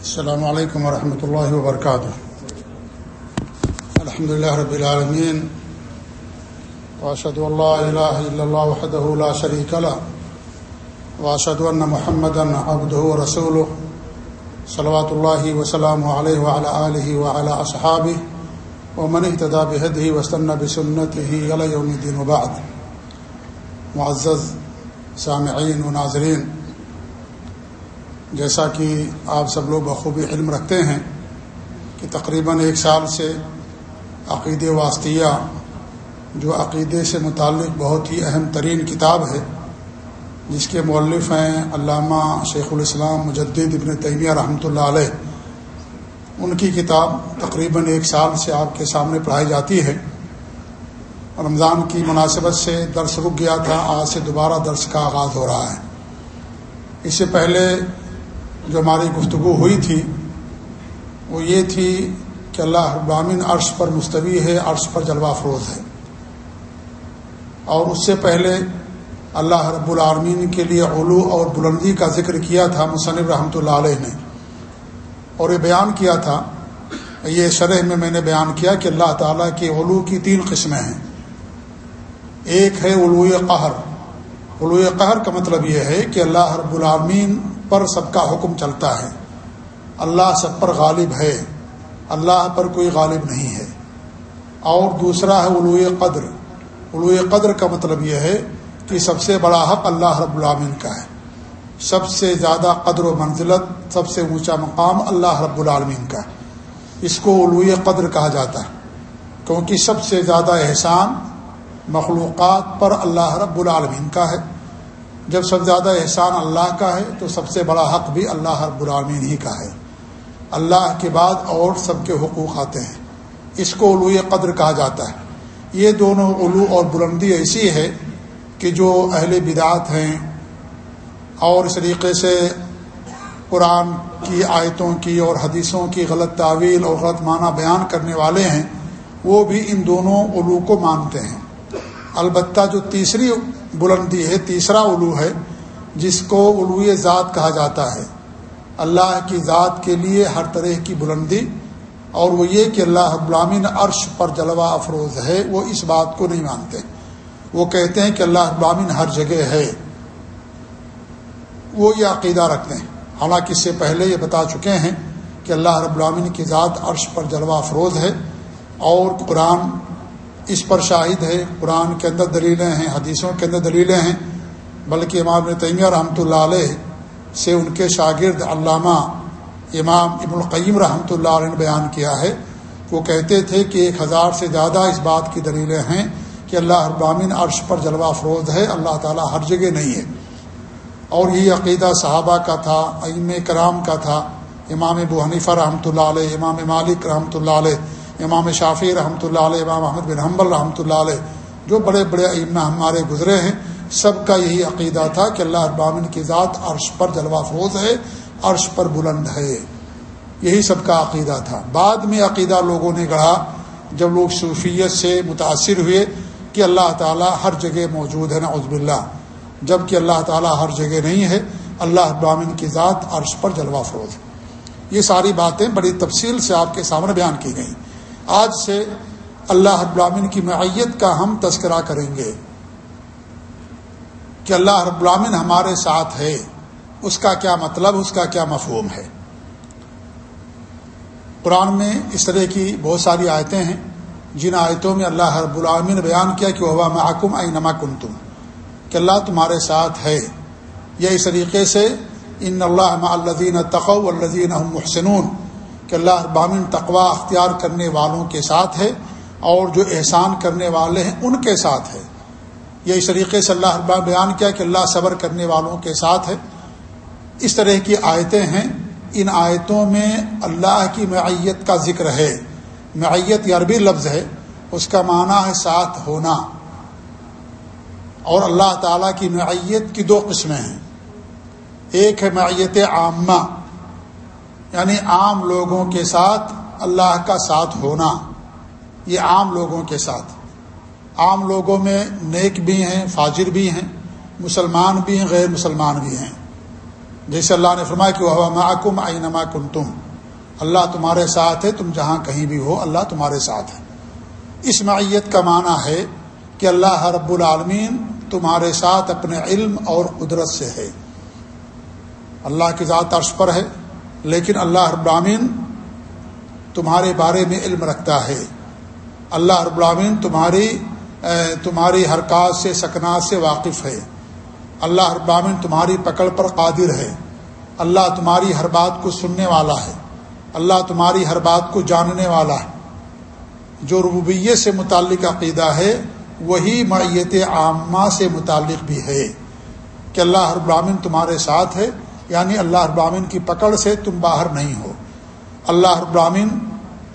السلام علیکم ورحمۃ اللہ وبرکاتہ الحمد لله رب العالمين. واشهد ان لا اله الا الله وحده لا شريك له. واشهد ان محمدا عبده ورسوله. صلوات الله وسلامه عليه وعلى اله وعلى اصحابه ومن اهتدى بهديه واستنى بسنته الى يوم الدين وبعد. معزز سامعین و ناظرین جیسا کہ آپ سب لوگ بخوبی علم رکھتے ہیں کہ تقریباً ایک سال سے عقید واسطیہ، جو عقیدے سے متعلق بہت ہی اہم ترین کتاب ہے، جس کے مولف ہیں علامہ شیخ الاسلام مجدد ابن تیمیہ رحمۃ اللہ علیہ۔ ان کی کتاب تقریباً ایک سال سے آپ کے سامنے پڑھائی جاتی ہے۔ رمضان کی مناسبت سے درس رک گیا تھا، آج سے دوبارہ درس کا آغاز ہو رہا ہے۔ اس سے پہلے جو ہماری گفتگو ہوئی تھی، وہ یہ تھی کہ اللہ ابامن عرش پر مستوی ہے، عرش پر جلوہ فروز ہے۔ اور اس سے پہلے اللہ رب العالمین کے لیے علو اور بلندی کا ذکر کیا تھا مصنف رحمۃ اللہ علیہ نے۔ اور یہ بیان کیا تھا، یہ شرح میں میں نے بیان کیا کہ اللہ تعالیٰ کے علو کی تین قسمیں ہیں۔ ایک ہے علو قہر۔ علو قہر کا مطلب یہ ہے کہ اللہ رب العالمین پر سب کا حکم چلتا ہے۔ اللہ سب پر غالب ہے۔ اللہ پر کوئی غالب نہیں ہے۔ اور دوسرا ہے علو قدر۔ علو قدر کا مطلب یہ ہے کہ سب سے بڑا حق اللہ رب العامن کا ہے۔ سب سے زیادہ قدر و منزلت، سب سے اونچا مقام اللہ رب العالمین کا۔ ہے اس کو علو قدر کہا جاتا ہے۔ کیونکہ سب سے زیادہ احسان مخلوقات پر اللہ رب العالمین کا ہے۔ جب سب زیادہ احسان اللہ کا ہے تو سب سے بڑا حق بھی اللہ رب العالمین ہی کا ہے۔ اللہ کے بعد اور سب کے حقوق آتے ہیں۔ اس کو علو قدر کہا جاتا ہے۔ یہ دونوں علو اور بلندی ایسی ہے کہ جو اہل بدعت ہیں اور اس طریقے سے قرآن کی آیتوں کی اور حدیثوں کی غلط تعویل اور غلط معنی بیان کرنے والے ہیں، وہ بھی ان دونوں علو کو مانتے ہیں۔ البتہ جو تیسری بلندی ہے، تیسرا علو ہے، جس کو علو ذات کہا جاتا ہے۔ اللہ کی ذات کے لیے ہر طرح کی بلندی، اور وہ یہ کہ اللہ ابلامین عرش پر جلوہ افروز ہے، وہ اس بات کو نہیں مانتے۔ وہ کہتے ہیں کہ اللہ ابلامین ہر جگہ ہے۔ وہ یہ عقیدہ رکھتے ہیں۔ حالانکہ اس سے پہلے یہ بتا چکے ہیں کہ اللہ رب العامن کی ذات عرش پر جلوہ افروز ہے، اور قرآن اس پر شاہد ہے، قرآن کے اندر دلیلیں ہیں، حدیثوں کے اندر دلیلیں ہیں، بلکہ امام تیمیہ رحمۃ اللہ علیہ سے ان کے شاگرد علامہ امام ابن القیم رحمۃ اللہ علیہ نے بیان کیا ہے۔ وہ کہتے تھے کہ ایک ہزار سے زیادہ اس بات کی دلیلیں ہیں کہ اللہ ابامین عرش پر جلوہ افروز ہے، اللہ تعالیٰ ہر جگہ نہیں ہے۔ اور یہ عقیدہ صحابہ کا تھا ام کرام کا تھا، امام ابو حنیفہ رحمۃ اللہ علیہ، امام مالک رحمۃ اللہ علیہ۔ امام شافی رحمۃ اللہ علیہ، امام احمد بن حمبل رحمۃ اللہ علیہ، جو بڑے بڑے ائمہ ہمارے گزرے ہیں، سب کا یہی عقیدہ تھا کہ اللہ ابامن کی ذات عرش پر جلوہ فوز ہے، عرش پر بلند ہے۔ یہی سب کا عقیدہ تھا۔ بعد میں عقیدہ لوگوں نے گڑھا، جب لوگ صوفیت سے متاثر ہوئے کہ اللہ تعالیٰ ہر جگہ موجود ہے نا عزب اللہ جبکہ اللہ تعالیٰ ہر جگہ نہیں ہے، اللہ ابامن کی ذات عرش پر جلوہ فروز۔ یہ ساری باتیں بڑی تفصیل سے آپ کے سامنے بیان کی گئیں۔ آج سے اللہ رب العامن کی معیت کا ہم تذکرہ کریں گے کہ اللہ رب العامن ہمارے ساتھ ہے۔ اس کا کیا مطلب اس کا کیا مفہوم ہے۔ قرآن میں اس طرح کی بہت ساری آیتیں ہیں۔ جن آیتوں میں اللہ رب العامن نے بیان کیا کہ وہ محکم ائی نما کن تم کہ اللہ تمہارے ساتھ ہے۔ یہ اس طریقے سے ان اللہ الدین تقو الدین محسنون۔ کہ اللہ ابامن تقوا اختیار کرنے والوں کے ساتھ ہے اور جو احسان کرنے والے ہیں ان کے ساتھ ہے۔ یہ اس طریقے سے اللہ ابا بیان کیا کہ اللہ صبر کرنے والوں کے ساتھ ہے۔ اس طرح کی آیتیں ہیں۔ ان آیتوں میں اللہ کی معیت کا ذکر ہے۔ معیت یہ عربی لفظ ہے، اس کا معنی ہے ساتھ ہونا۔ اور اللہ تعالیٰ کی معیت کی دو قسمیں ہیں۔ ایک ہے معیت عامہ یعنی عام لوگوں کے ساتھ اللہ کا ساتھ ہونا، یہ عام لوگوں کے ساتھ۔ عام لوگوں میں نیک بھی ہیں، فاجر بھی ہیں، مسلمان بھی ہیں، غیر مسلمان بھی ہیں۔ جیسے اللہ نے فرمایا کہ وہ محکم آئی نما کن تم اللہ تمہارے ساتھ ہے، تم جہاں کہیں بھی ہو، اللہ تمہارے ساتھ ہے۔ اس معیت کا معنی ہے کہ اللہ رب العالمین تمہارے ساتھ اپنے علم اور قدرت سے ہے۔ اللہ کی ذات عرش پر ہے لیکن اللہ رب العالمین تمہارے بارے میں علم رکھتا ہے۔ اللہ رب العالمین تمہاری تمہاری حرکات سے، سکنات سے واقف ہے۔ اللہ رب العالمین تمہاری پکڑ پر قادر ہے۔ اللہ تمہاری ہر بات کو سننے والا ہے۔ اللہ تمہاری ہر بات کو جاننے والا ہے۔ جو ربوبیت سے متعلق عقیدہ ہے، وہی معیت عامہ سے متعلق بھی ہے۔ کہ اللہ ہر تمہارے ساتھ ہے۔ یعنی اللہ براہین کی پکڑ سے تم باہر نہیں ہو۔ اللہ ہر براہین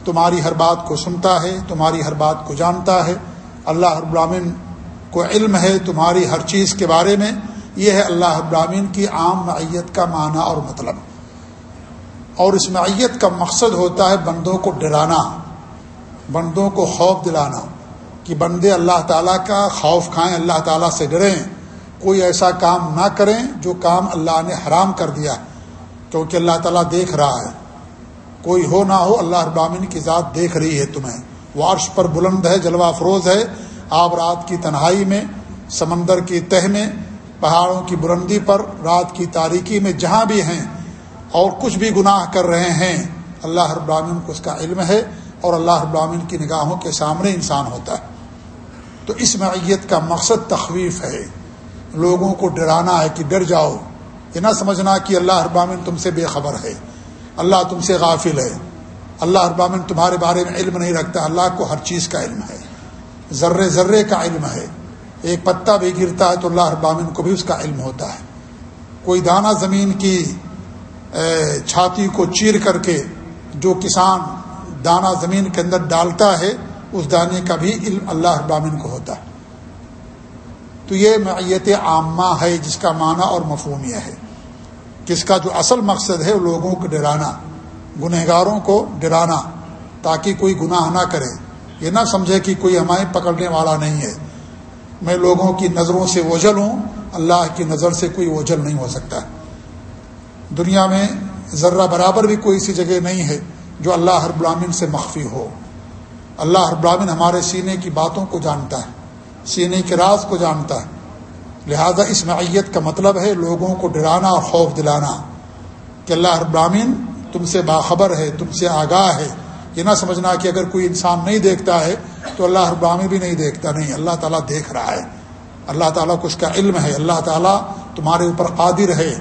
تمہاری ہر بات کو سنتا ہے، تمہاری ہر بات کو جانتا ہے۔ اللہ ہر براہین کو علم ہے تمہاری ہر چیز کے بارے میں۔ یہ ہے اللہ ابراہین کی عام معیت کا معنی اور مطلب۔ اور اس معیت کا مقصد ہوتا ہے بندوں کو ڈرانا، بندوں کو خوف دلانا۔ کہ بندے اللہ تعالیٰ کا خوف کھائیں، اللہ تعالیٰ سے ڈریں۔ کوئی ایسا کام نہ کریں جو کام اللہ نے حرام کر دیا کیونکہ اللہ تعالیٰ دیکھ رہا ہے۔ کوئی ہو نہ ہو، اللہ ابامین کی ذات دیکھ رہی ہے تمہیں۔ وارش پر بلند ہے، جلوہ افروز ہے۔ آپ رات کی تنہائی میں، سمندر کی تہ میں، پہاڑوں کی بلندی پر، رات کی تاریکی میں جہاں بھی ہیں اور کچھ بھی گناہ کر رہے ہیں، اللہ ہر کو اس کا علم ہے اور اللہ ابراہین کی نگاہوں کے سامنے انسان ہوتا ہے۔ تو اس معیت کا مقصد تخویف ہے۔ لوگوں کو ڈرانا ہے کہ ڈر جاؤ۔ یہ نہ سمجھنا کہ اللہ ابامن تم سے بے خبر ہے۔ اللہ تم سے غافل ہے۔ اللہ ابامن تمہارے بارے میں علم نہیں رکھتا۔ اللہ کو ہر چیز کا علم ہے۔ ذرے ذرے کا علم ہے۔ ایک پتا بھی گرتا ہے تو اللہ ابامن کو بھی اس کا علم ہوتا ہے۔ کوئی دانہ زمین کی چھاتی کو چیر کر کے جو کسان دانہ زمین کے اندر ڈالتا ہے، اس دانے کا بھی علم اللہ ابامن کو ہوتا ہے۔ تو یہ معیت عامہ ہے جس کا معنی اور مفہومیہ ہے جس کا جو اصل مقصد ہے لوگوں کو ڈرانا، گنہگاروں کو ڈرانا، تاکہ کوئی گناہ نہ کرے۔ یہ نہ سمجھے کہ کوئی ہمیں پکڑنے والا نہیں ہے۔ میں لوگوں کی نظروں سے اوجھل ہوں، اللہ کی نظر سے کوئی اوجھل نہیں ہو سکتا۔ دنیا میں ذرہ برابر بھی کوئی سی جگہ نہیں ہے جو اللہ ہر برامن سے مخفی ہو۔ اللہ ہر برامن ہمارے سینے کی باتوں کو جانتا ہے۔ سینے کے راز کو جانتا ہے۔ لہذا اس معیت کا مطلب ہے لوگوں کو ڈرانا اور خوف دلانا کہ اللہ ہر برامن تم سے باخبر ہے، تم سے آگاہ ہے۔ یہ نہ سمجھنا کہ اگر کوئی انسان نہیں دیکھتا ہے تو اللہ ہر برامن بھی نہیں دیکھتا، نہیں، اللہ تعالیٰ دیکھ رہا ہے۔ اللہ تعالیٰ کو اس کا علم ہے، اللہ تعالیٰ تمہارے اوپر قادر ہے۔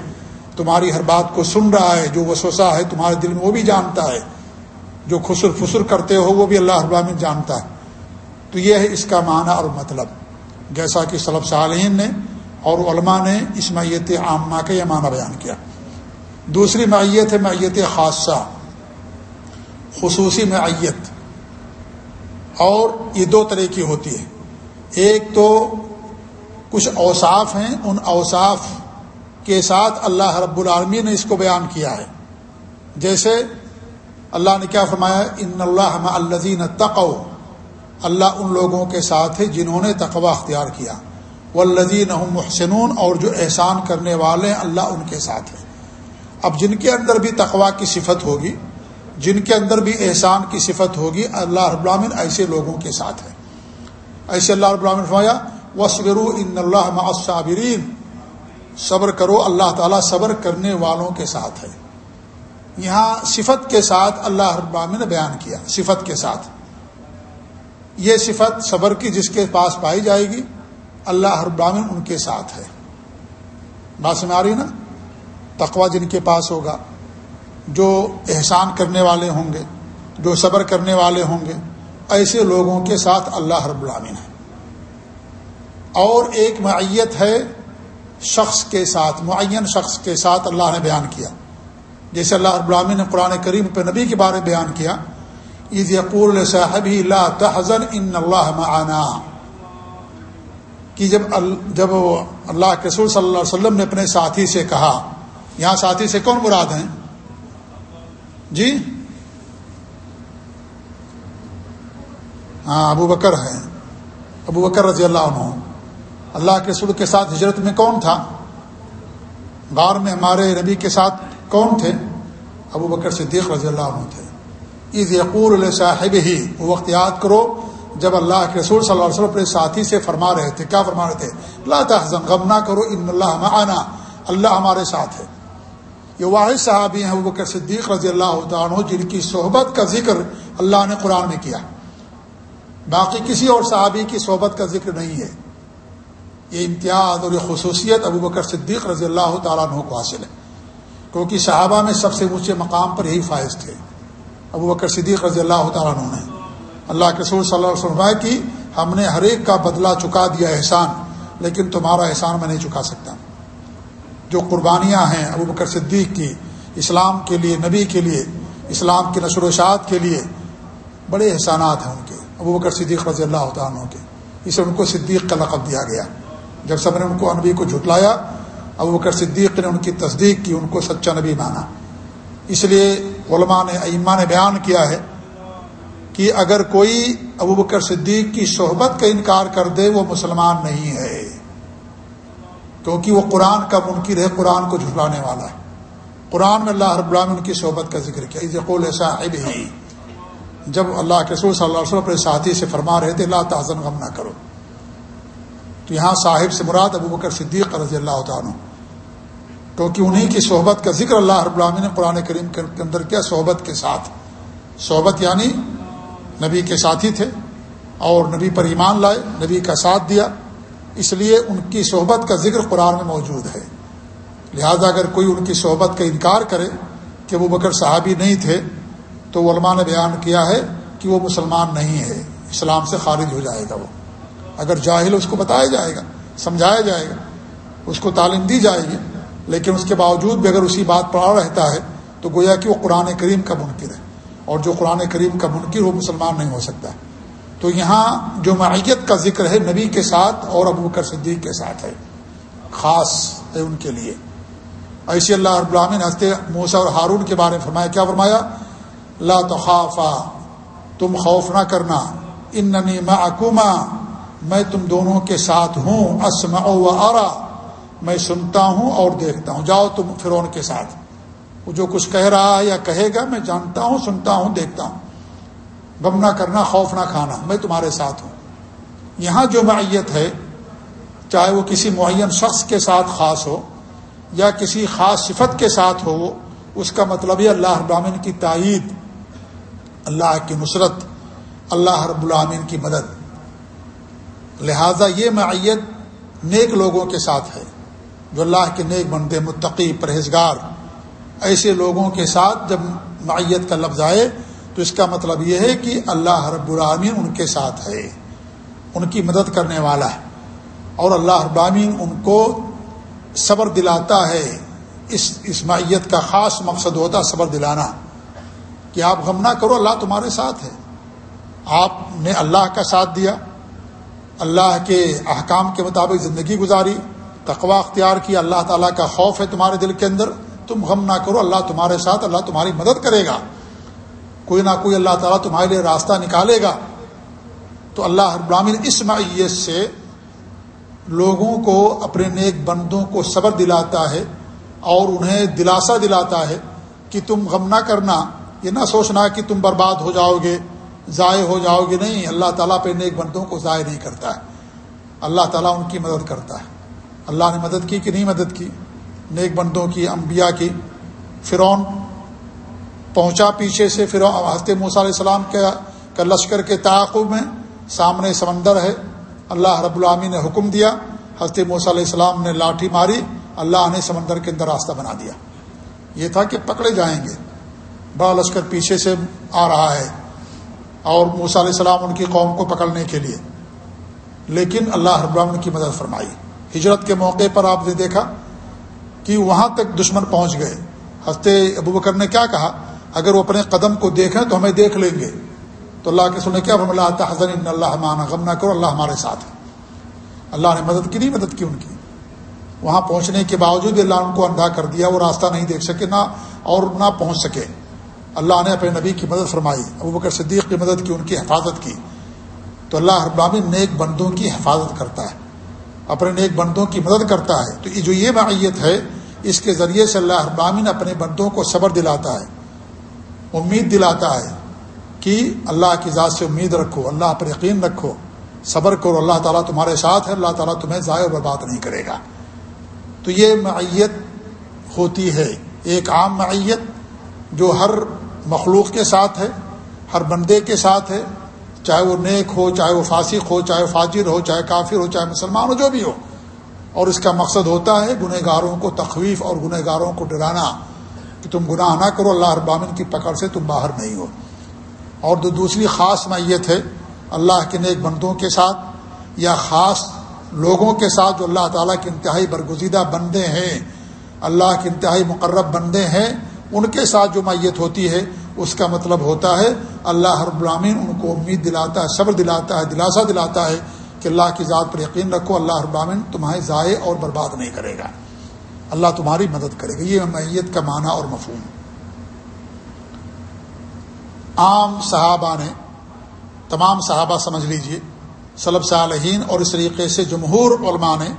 تمہاری ہر بات کو سن رہا ہے، جو وسوسا ہے تمہارے دل میں وہ بھی جانتا ہے۔ جو خسر فسر کرتے ہو وہ بھی اللہ ابامن جانتا ہے۔ تو یہ ہے اس کا معنی اور مطلب۔ جیسا کہ صلب صالحین نے اور علماء نے اس میت عامہ کا یہ معنی بیان کیا۔ دوسری معیت ہے معیت خاصہ، خصوصی معیت اور یہ دو طرح کی ہوتی ہے۔ ایک تو کچھ اوصاف ہیں، ان اوصاف کے ساتھ اللہ رب العالمی نے اس کو بیان کیا ہے۔ جیسے اللہ نے کیا فرمایا، ان اللہ الزین تقو اللہ ان لوگوں کے ساتھ ہے جنہوں نے تقوا اختیار کیا۔ وہ لذین محسنون اور جو احسان کرنے والے ہیں، اللہ ان کے ساتھ ہے۔ اب جن کے اندر بھی تقوا کی صفت ہوگی، جن کے اندر بھی احسان کی صفت ہوگی، اللہ رب العالمین ایسے لوگوں کے ساتھ ہے۔ ایسے اللہ رب العالمین فرمایا وصبر ان اللہ معصابرین صبر کرو، اللہ تعالیٰ صبر کرنے والوں کے ساتھ ہے۔ یہاں صفت کے ساتھ اللہ ابامن نے بیان کیا، صفت کے ساتھ۔ یہ صفت صبر کی جس کے پاس پائی جائے گی، اللہ ابامن ان کے ساتھ ہے۔ بات میں آ رہی نا؟ تقوا جن کے پاس ہوگا، جو احسان کرنے والے ہوں گے، جو صبر کرنے والے ہوں گے، ایسے لوگوں کے ساتھ اللہ رب العامن ہے۔ اور ایک معیت ہے شخص کے ساتھ، معین شخص کے ساتھ اللہ نے بیان کیا۔ جیسے اللہ ابراہین نے قرآن کریم پہ نبی کے بارے بیان کیا عید یقول صاحب اللہ تحزن ان اللہ معنا. کہ جب جب اللہ کے رسول صلی اللہ علیہ وسلم نے اپنے ساتھی سے کہا، یہاں ساتھی سے کون مراد ہیں؟ جی؟ ہاں ابو بکر ہیں۔ ابو بکر رضی اللہ عنہ۔ اللہ کے رسول کے ساتھ ہجرت میں کون تھا؟ غار میں ہمارے نبی کے ساتھ کون تھے؟ ابو بکر صدیق رضی اللہ عنہ تھے۔ عید یقور علیہ صاحب ہی وہ وقت یاد کرو، جب اللہ کے رسول صلی اللہ علیہ وسلم اپنے ساتھی سے فرما رہے تھے، کیا فرما رہے تھے؟ اللہ تحزن، غم نہ کرو، ان اللہ معنا، اللہ ہمارے ساتھ ہے۔ یہ واحد صحابی ہیں، ابو بکر صدیق رضی اللہ عنہ، جن کی صحبت کا ذکر اللہ نے قرآن میں کیا۔ باقی کسی اور صحابی کی صحبت کا ذکر نہیں ہے۔ یہ امتیاز اور یہ خصوصیت ابو بکر صدیق رضی اللہ تعالیٰ عنہ کو حاصل ہے۔ کیونکہ صحابہ میں سب سے اونچے مقام پر یہی فائز تھے۔ ابو بکر صدیق رضی اللہ تعالیٰ عنہ نے۔ اللہ کے سور صلی اللہ علیہ وسلم کی ہم نے ہر ایک کا بدلہ چکا دیا احسان، لیکن تمہارا احسان میں نہیں چکا سکتا۔ جو قربانیاں ہیں ابو بکر صدیق کی، اسلام کے لیے، نبی کے لیے، اسلام کی نشر و اشاعت کے لیے بڑے احسانات ہیں ان کے۔ ابو بکر صدیق رضی اللہ عنہ کے۔ اسے ان کو صدیق کا لقب دیا گیا۔ جب سب نے ان کو، نبی کو جھٹلایا، ابو بکر صدیق نے ان کی تصدیق کی، ان کو سچا نبی مانا۔ اس لیے علماء نے ایما نے بیان کیا ہے کہ اگر کوئی ابو بکر صدیق کی صحبت کا انکار کر دے، وہ مسلمان نہیں ہے۔ کیونکہ وہ قرآن کا منکر ہے، قرآن کو جھٹلانے والا ہے۔ قرآن میں اللہ رب العالمین کی صحبت کا ذکر کیا۔ ذکول صاحب ہی جب اللہ کے رسول صلی اللہ علیہ وسلم اپنے ساتھی سے فرما رہے تھے اللہ تعظم غم نہ کرو۔ تو یہاں صاحب سے مراد ابو بکر صدیق رضی اللہ تعالیٰ کیونکہ انہیں کی صحبت کا ذکر اللہ رب العالمین نے قرآن کریم کے اندر کیا، صحبت کے ساتھ۔ صحبت یعنی نبی کے ساتھی تھے اور نبی پر ایمان لائے، نبی کا ساتھ دیا۔ اس لیے ان کی صحبت کا ذکر قرآن میں موجود ہے۔ لہذا اگر کوئی ان کی صحبت کا انکار کرے کہ وہ بکر صحابی نہیں تھے، تو علماء نے بیان کیا ہے کہ وہ مسلمان نہیں ہے۔ اسلام سے خارج ہو جائے گا وہ۔ اگر جاہل اس کو بتایا جائے گا، سمجھایا جائے گا، اس کو تعلیم دی جائے گی لیکن اس کے باوجود بھی اگر اسی بات پر رہتا ہے، تو گویا کہ وہ قرآن کریم کا منکر ہے۔ اور جو قرآن کریم کا منکر وہ مسلمان نہیں ہو سکتا۔ تو یہاں جو معیت کا ذکر ہے، نبی کے ساتھ اور ابو بکر صدیق کے ساتھ ہے۔ خاص ہے ان کے لیے۔ ایسی اللہ رب العالمین ہنستے موسا اور ہارون کے بارے میں فرمایا، کیا فرمایا؟ لا تخافا، تم خوف نہ کرنا۔ ان ننی معکوما میں تم دونوں کے ساتھ ہوں، اسمع و آرا میں سنتا ہوں اور دیکھتا ہوں۔ جاؤ تم فرون کے ساتھ۔ وہ جو کچھ کہہ رہا ہے یا کہے گا، میں جانتا ہوں، سنتا ہوں، دیکھتا ہوں۔ غم نہ کرنا، خوف نہ کھانا، میں تمہارے ساتھ ہوں۔ یہاں جو معیت ہے، چاہے وہ کسی معین شخص کے ساتھ خاص ہو یا کسی خاص صفت کے ساتھ ہو اس کا مطلب یہ اللہ رب کی تائید، اللہ کی نصرت، اللہ رب العامن کی مدد۔ لہذا یہ معیت نیک لوگوں کے ساتھ ہے۔ جو اللہ کے نیک بندے، متقی، پرہیزگار، ایسے لوگوں کے ساتھ جب معیت کا لفظ آئے، تو اس کا مطلب یہ ہے کہ اللہ رب العامین ان کے ساتھ ہے، ان کی مدد کرنے والا ہے۔ اور اللہ رب العامین ان کو صبر دلاتا ہے، اس اس معیت کا خاص مقصد ہوتا ہے صبر دلانا، کہ آپ غم نہ کرو، اللہ تمہارے ساتھ ہے۔ آپ نے اللہ کا ساتھ دیا، اللہ کے احکام کے مطابق زندگی گزاری تقوا اختیار کیا اللہ تعالیٰ کا خوف ہے تمہارے دل کے اندر، تم غم نہ کرو، اللہ تمہارے ساتھ، اللہ تمہاری مدد کرے گا۔ کوئی نہ کوئی اللہ تعالیٰ تمہارے لیے راستہ نکالے گا۔ تو اللہ ابراہین اس معیت سے لوگوں کو، اپنے نیک بندوں کو صبر دلاتا ہے اور انہیں دلاسا دلاتا ہے کہ تم غم نہ کرنا، یہ نہ سوچنا کہ تم برباد ہو جاؤ گے، ضائع ہو جاؤ گے، نہیں، اللہ تعالیٰ پہ نیک بندوں کو ضائع نہیں کرتا ہے۔ اللہ تعالیٰ ان کی مدد کرتا ہے۔ اللہ نے مدد کی کہ نہیں مدد کی؟ نیک بندوں کی، انبیاء کی۔ فرعون پہنچا پیچھے سے پھر حضرت موسیٰ علیہ السلام کا لشکر کے تعاقب میں سامنے سمندر ہے۔ اللہ رب العامی نے حکم دیا۔ حضرت موسیٰ علیہ السلام نے لاٹھی ماری۔ اللہ نے سمندر کے اندر راستہ بنا دیا۔ یہ تھا کہ پکڑے جائیں گے۔ بڑا لشکر پیچھے سے آ رہا ہے۔ اور موسیٰ علیہ السلام ان کی قوم کو پکڑنے کے لیے۔ لیکن اللہ رب العالمین کی مدد فرمائی۔ ہجرت کے موقع پر آپ نے دیکھا کہ وہاں تک دشمن پہنچ گئے۔ ہنستے ابو بکر نے کیا کہا؟ اگر وہ اپنے قدم کو دیکھیں تو ہمیں دیکھ لیں گے۔ تو اللہ کے سننے کیا اللہ حضن ان اللہ مانا غم نہ کرو، اللہ ہمارے ساتھ ہے۔ اللہ نے مدد کی، نہیں مدد کی ان کی۔ وہاں پہنچنے کے باوجود اللہ ان کو اندھا کر دیا، وہ راستہ نہیں دیکھ سکے، نہ اور نہ پہنچ سکے۔ اللہ نے اپنے نبی کی مدد فرمائی، ابو بکر صدیق کی مدد کی، ان کی حفاظت کی۔ تو اللہ ابرامی نیک بندوں کی حفاظت کرتا ہے۔ اپنے نیک بندوں کی مدد کرتا ہے۔ تو جو یہ معیت ہے، اس کے ذریعے سے اللہ ابامن اپنے بندوں کو صبر دلاتا ہے، امید دلاتا ہے کہ اللہ کی ذات سے امید رکھو، اللہ پر یقین رکھو، صبر کرو، اللہ تعالیٰ تمہارے ساتھ ہے، اللہ تعالیٰ تمہیں ضائع برباد نہیں کرے گا۔ تو یہ معیت ہوتی ہے، ایک عام معیت جو ہر مخلوق کے ساتھ ہے، ہر بندے کے ساتھ ہے چاہے وہ نیک ہو، چاہے وہ فاسق ہو، چاہے فاجر ہو، چاہے کافر ہو، چاہے مسلمان ہو، جو بھی ہو۔ اور اس کا مقصد ہوتا ہے گنہ گاروں کو تخویف اور گنہ گاروں کو ڈرانا کہ تم گناہ نہ کرو، اللہ ابامن کی پکڑ سے تم باہر نہیں ہو۔ اور جو دوسری خاص میت ہے، اللہ کے نیک بندوں کے ساتھ یا خاص لوگوں کے ساتھ جو اللہ تعالیٰ کے انتہائی برگزیدہ بندے ہیں، اللہ کے انتہائی مقرب بندے ہیں، ان کے ساتھ جو میت ہوتی ہے اس کا مطلب ہوتا ہے اللہ ہر برامین ان کو امید دلاتا ہے، صبر دلاتا ہے دلاسا دلاتا ہے کہ اللہ کی ذات پر یقین رکھو، اللہ ہر برامین تمہارے ضائع اور برباد نہیں کرے گا۔ اللہ تمہاری مدد کرے گا۔ یہ میت کا معنی اور مفہوم۔ عام صحابہ نے، تمام صحابہ سمجھ لیجیے صلب صالحین اور اس طریقے سے جمہور علماء نے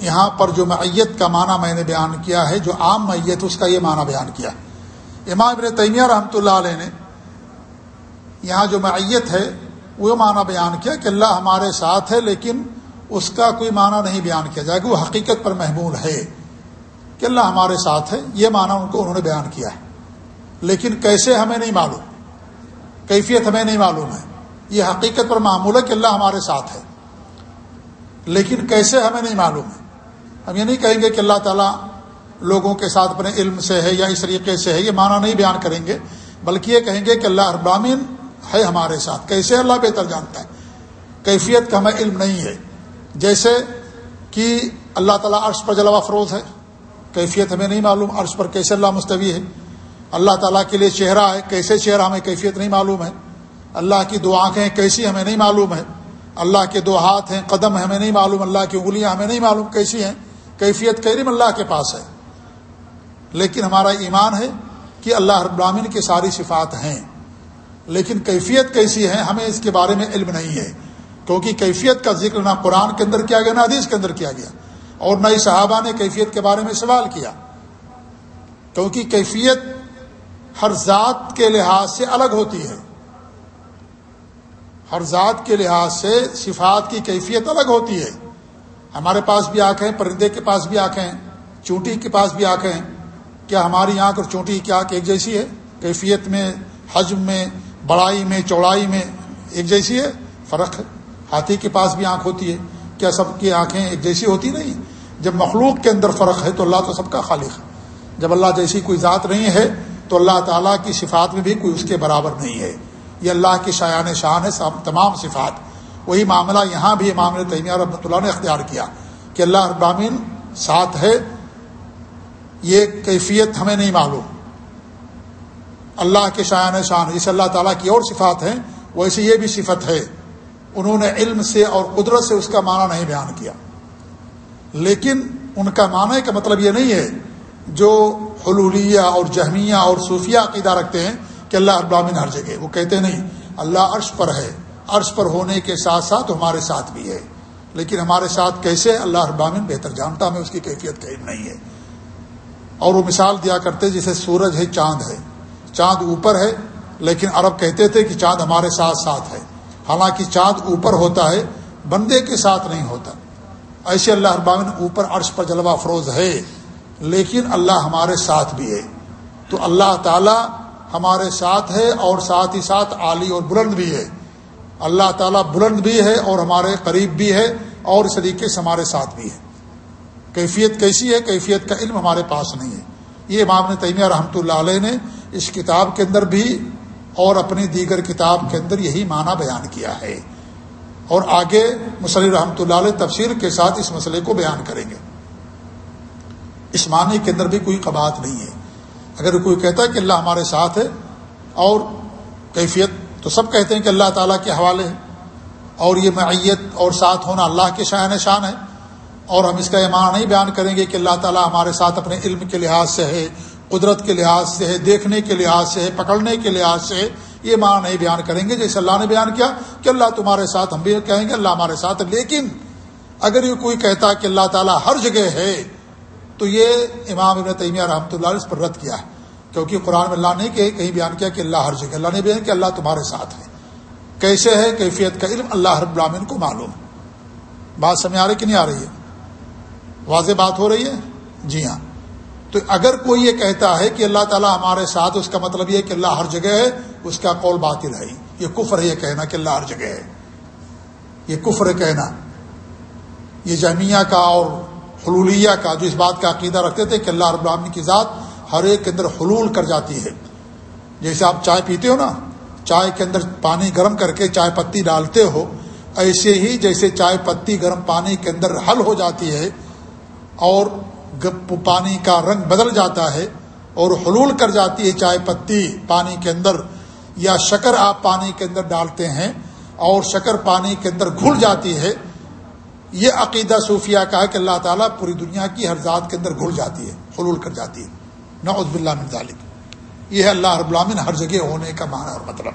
یہاں پر جو معیت کا معنی میں نے بیان کیا ہے، جو عام میت اس کا یہ معنی بیان کیا۔ امام ابن تیمیہ رحمۃ اللہ علیہ نے یہاں جو معیت ہے، وہ معنی بیان کیا کہ اللہ ہمارے ساتھ ہے، لیکن اس کا کوئی معنی نہیں بیان کیا جائے گا، وہ حقیقت پر محمول ہے کہ اللہ ہمارے ساتھ ہے، یہ معنی ان کو انہوں نے بیان کیا ہے۔ لیکن کیسے ہمیں نہیں معلوم، کیفیت ہمیں نہیں معلوم ہے۔ یہ حقیقت پر معمول ہے کہ اللہ ہمارے ساتھ ہے۔ لیکن کیسے ہمیں نہیں معلوم ہے۔ ہم یہ نہیں کہیں گے کہ اللہ تعالیٰ لوگوں کے ساتھ اپنے علم سے ہے یا اس طریقے سے ہے، یہ معنی نہیں بیان کریں گے، بلکہ یہ کہیں گے کہ اللہ ابامین ہے ہمارے ساتھ۔ کیسے اللہ بہتر جانتا ہے؟ کیفیت کا ہمیں علم نہیں ہے۔ جیسے کہ اللہ تعالیٰ عرش پر جلوہ فروز ہے، کیفیت ہمیں نہیں معلوم عرش پر کیسے اللہ مستوی ہے۔ اللہ تعالیٰ کے لیے چہرہ ہے، کیسے چہرہ ہمیں کیفیت نہیں معلوم ہے۔ اللہ کی دو آنکھیں کیسی ہمیں نہیں معلوم ہے۔ اللہ کے دو ہاتھ ہیں، قدم ہمیں نہیں معلوم، اللہ کی انگلیاں ہمیں نہیں معلوم کیسی ہیں۔ کیفیت کریم اللہ کے پاس ہے۔ لیکن ہمارا ایمان ہے کہ اللہ رب العالمین کی ساری صفات ہیں۔ لیکن کیفیت کیسی ہے ہمیں اس کے بارے میں علم نہیں ہے۔ کیونکہ کیفیت کا ذکر نہ قرآن کے اندر کیا گیا، نہ حدیث کے اندر کیا گیا۔ اور نہ ہی صحابہ نے کیفیت کے بارے میں سوال کیا۔ کیونکہ کیفیت ہر ذات کے لحاظ سے الگ ہوتی ہے۔ ہر ذات کے لحاظ سے صفات کی کیفیت الگ ہوتی ہے۔ ہمارے پاس بھی آنکھیں پرندے کے پاس بھی آنکھیں چونٹی کے پاس بھی آنکھیں۔ کیا ہماری آنکھ اور چونٹی کی آنکھ ایک جیسی ہے؟ کیفیت میں، حجم میں، بڑائی میں، چوڑائی میں ایک جیسی ہے؟ فرق ہے۔ ہاتھی کے پاس بھی آنکھ ہوتی ہے۔ کیا سب کی آنکھیں ایک جیسی ہوتی نہیں؟ جب مخلوق کے اندر فرق ہے تو اللہ تو سب کا خالق ہے۔ جب اللہ جیسی کوئی ذات نہیں ہے تو اللہ تعالیٰ کی صفات میں بھی کوئی اس کے برابر نہیں ہے۔ یہ اللہ کی شایان شان ہے تمام صفات۔ وہی معاملہ یہاں بھی امام تیمیہ رحمۃ اللہ نے اختیار کیا کہ اللہ ابامین ساتھ ہے یہ کیفیت ہمیں نہیں معلوم۔ اللہ کے شایان شان۔ جسے اللہ تعالیٰ کی اور صفات ہیں ویسے یہ بھی صفت ہے۔ انہوں نے علم سے اور قدرت سے اس کا معنی نہیں بیان کیا۔ لیکن ان کا معنی کا مطلب یہ نہیں ہے، جو حلولیہ اور جہمیہ اور صوفیہ عقیدہ رکھتے ہیں کہ اللہ ابامن ہر جگہ وہ کہتے نہیں، اللہ عرش پر ہے۔ عرش پر ہونے کے ساتھ ساتھ ہمارے ساتھ بھی ہے۔ لیکن ہمارے ساتھ کیسے اللہ ابامن بہتر جانتا، ہمیں اس کی کیفیت کہیں نہیں ہے۔ اور وہ مثال دیا کرتے جیسے سورج ہے، چاند ہے۔ چاند اوپر ہے، لیکن عرب کہتے تھے کہ چاند ہمارے ساتھ ساتھ ہے۔ حالانکہ چاند اوپر ہوتا ہے، بندے کے ساتھ نہیں ہوتا۔ ایسے اللہ ابامن اوپر عرش پر جلوہ افروز ہے، لیکن اللہ ہمارے ساتھ بھی ہے۔ تو اللہ تعالی ہمارے ساتھ ہے اور ساتھ ہی ساتھ عالی اور بلند بھی ہے۔ اللہ تعالیٰ بلند بھی ہے اور ہمارے قریب بھی ہے اور اس طریقے سے ہمارے ساتھ بھی ہے۔ کیفیت کیسی ہے؟ کیفیت کا علم ہمارے پاس نہیں ہے۔ یہ امام نے تیمیہ رحمۃ اللہ علیہ نے اس کتاب کے اندر بھی اور اپنی دیگر کتاب کے اندر یہی معنی بیان کیا ہے۔ اور آگے مصلی رحمۃ اللہ علیہ تفسیر کے ساتھ اس مسئلے کو بیان کریں گے۔ اس معنی کے اندر بھی کوئی قبات نہیں ہے۔ اگر کوئی کہتا ہے کہ اللہ ہمارے ساتھ ہے اور کیفیت، تو سب کہتے ہیں کہ اللہ تعالیٰ کے حوالے ہے۔ اور یہ معیت اور ساتھ ہونا اللہ کے شاہ شان ہے۔ اور ہم اس کا یہ معنی نہیں بیان کریں گے کہ اللہ تعالیٰ ہمارے ساتھ اپنے علم کے لحاظ سے ہے، قدرت کے لحاظ سے ہے، دیکھنے کے لحاظ سے ہے، پکڑنے کے لحاظ سے ہے، یہ معنی نہیں بیان کریں گے۔ جیسے اللہ نے بیان کیا کہ اللہ تمہارے ساتھ، ہم بھی کہیں گے اللہ ہمارے ساتھ، لیکن اگر یہ کوئی کہتا کہ اللہ تعالیٰ ہر جگہ ہے، تو یہ امام ابن تیمیہ رحمۃ اللہ علیہ اس پر رد کیا ہے۔ کیونکہ قرآن میں اللہ نے کہ کہیں بیان کیا کہ اللہ ہر جگہ، اللہ نے بیان کہ اللہ تمہارے ساتھ ہے۔ کیسے ہے؟ کیفیت کا علم اللہ رب العالمین کو معلوم بات سمجھ آ رہی کہ نہیں آ رہی ہے؟ واضح بات ہو رہی ہے؟ جی ہاں۔ تو اگر کوئی یہ کہتا ہے کہ اللہ تعالیٰ ہمارے ساتھ، اس کا مطلب یہ کہ اللہ ہر جگہ ہے، اس کا قول باطل ہے۔ یہ کفر ہے، یہ کہنا کہ اللہ ہر جگہ ہے۔ یہ کفر کہنا۔ یہ جامعہ کا اور حلولیہ کا جو اس بات کا عقیدہ رکھتے تھے کہ اللہ رب العالمین کی ذات ہر ایک کے اندر حلول کر جاتی ہے۔ جیسے آپ چائے پیتے ہو نا، چائے کے اندر پانی گرم کر کے چائے پتی ڈالتے ہو، ایسے ہی جیسے چائے پتی گرم پانی کے اندر حل ہو جاتی ہے اور پانی کا رنگ بدل جاتا ہے اور حلول کر جاتی ہے چائے پتی پانی کے اندر یا شکر آپ پانی کے اندر ڈالتے ہیں اور شکر پانی کے اندر گھل جاتی ہے، یہ عقیدہ صوفیہ کا ہے کہ اللہ تعالیٰ پوری دنیا کی ہر ذات کے اندر گھل جاتی ہے، حلول کر جاتی ہے۔ نعوذ باللہ من ذالک۔ یہ ہے اللہ رب العالمین ہر جگہ ہونے کا معنی اور مطلب۔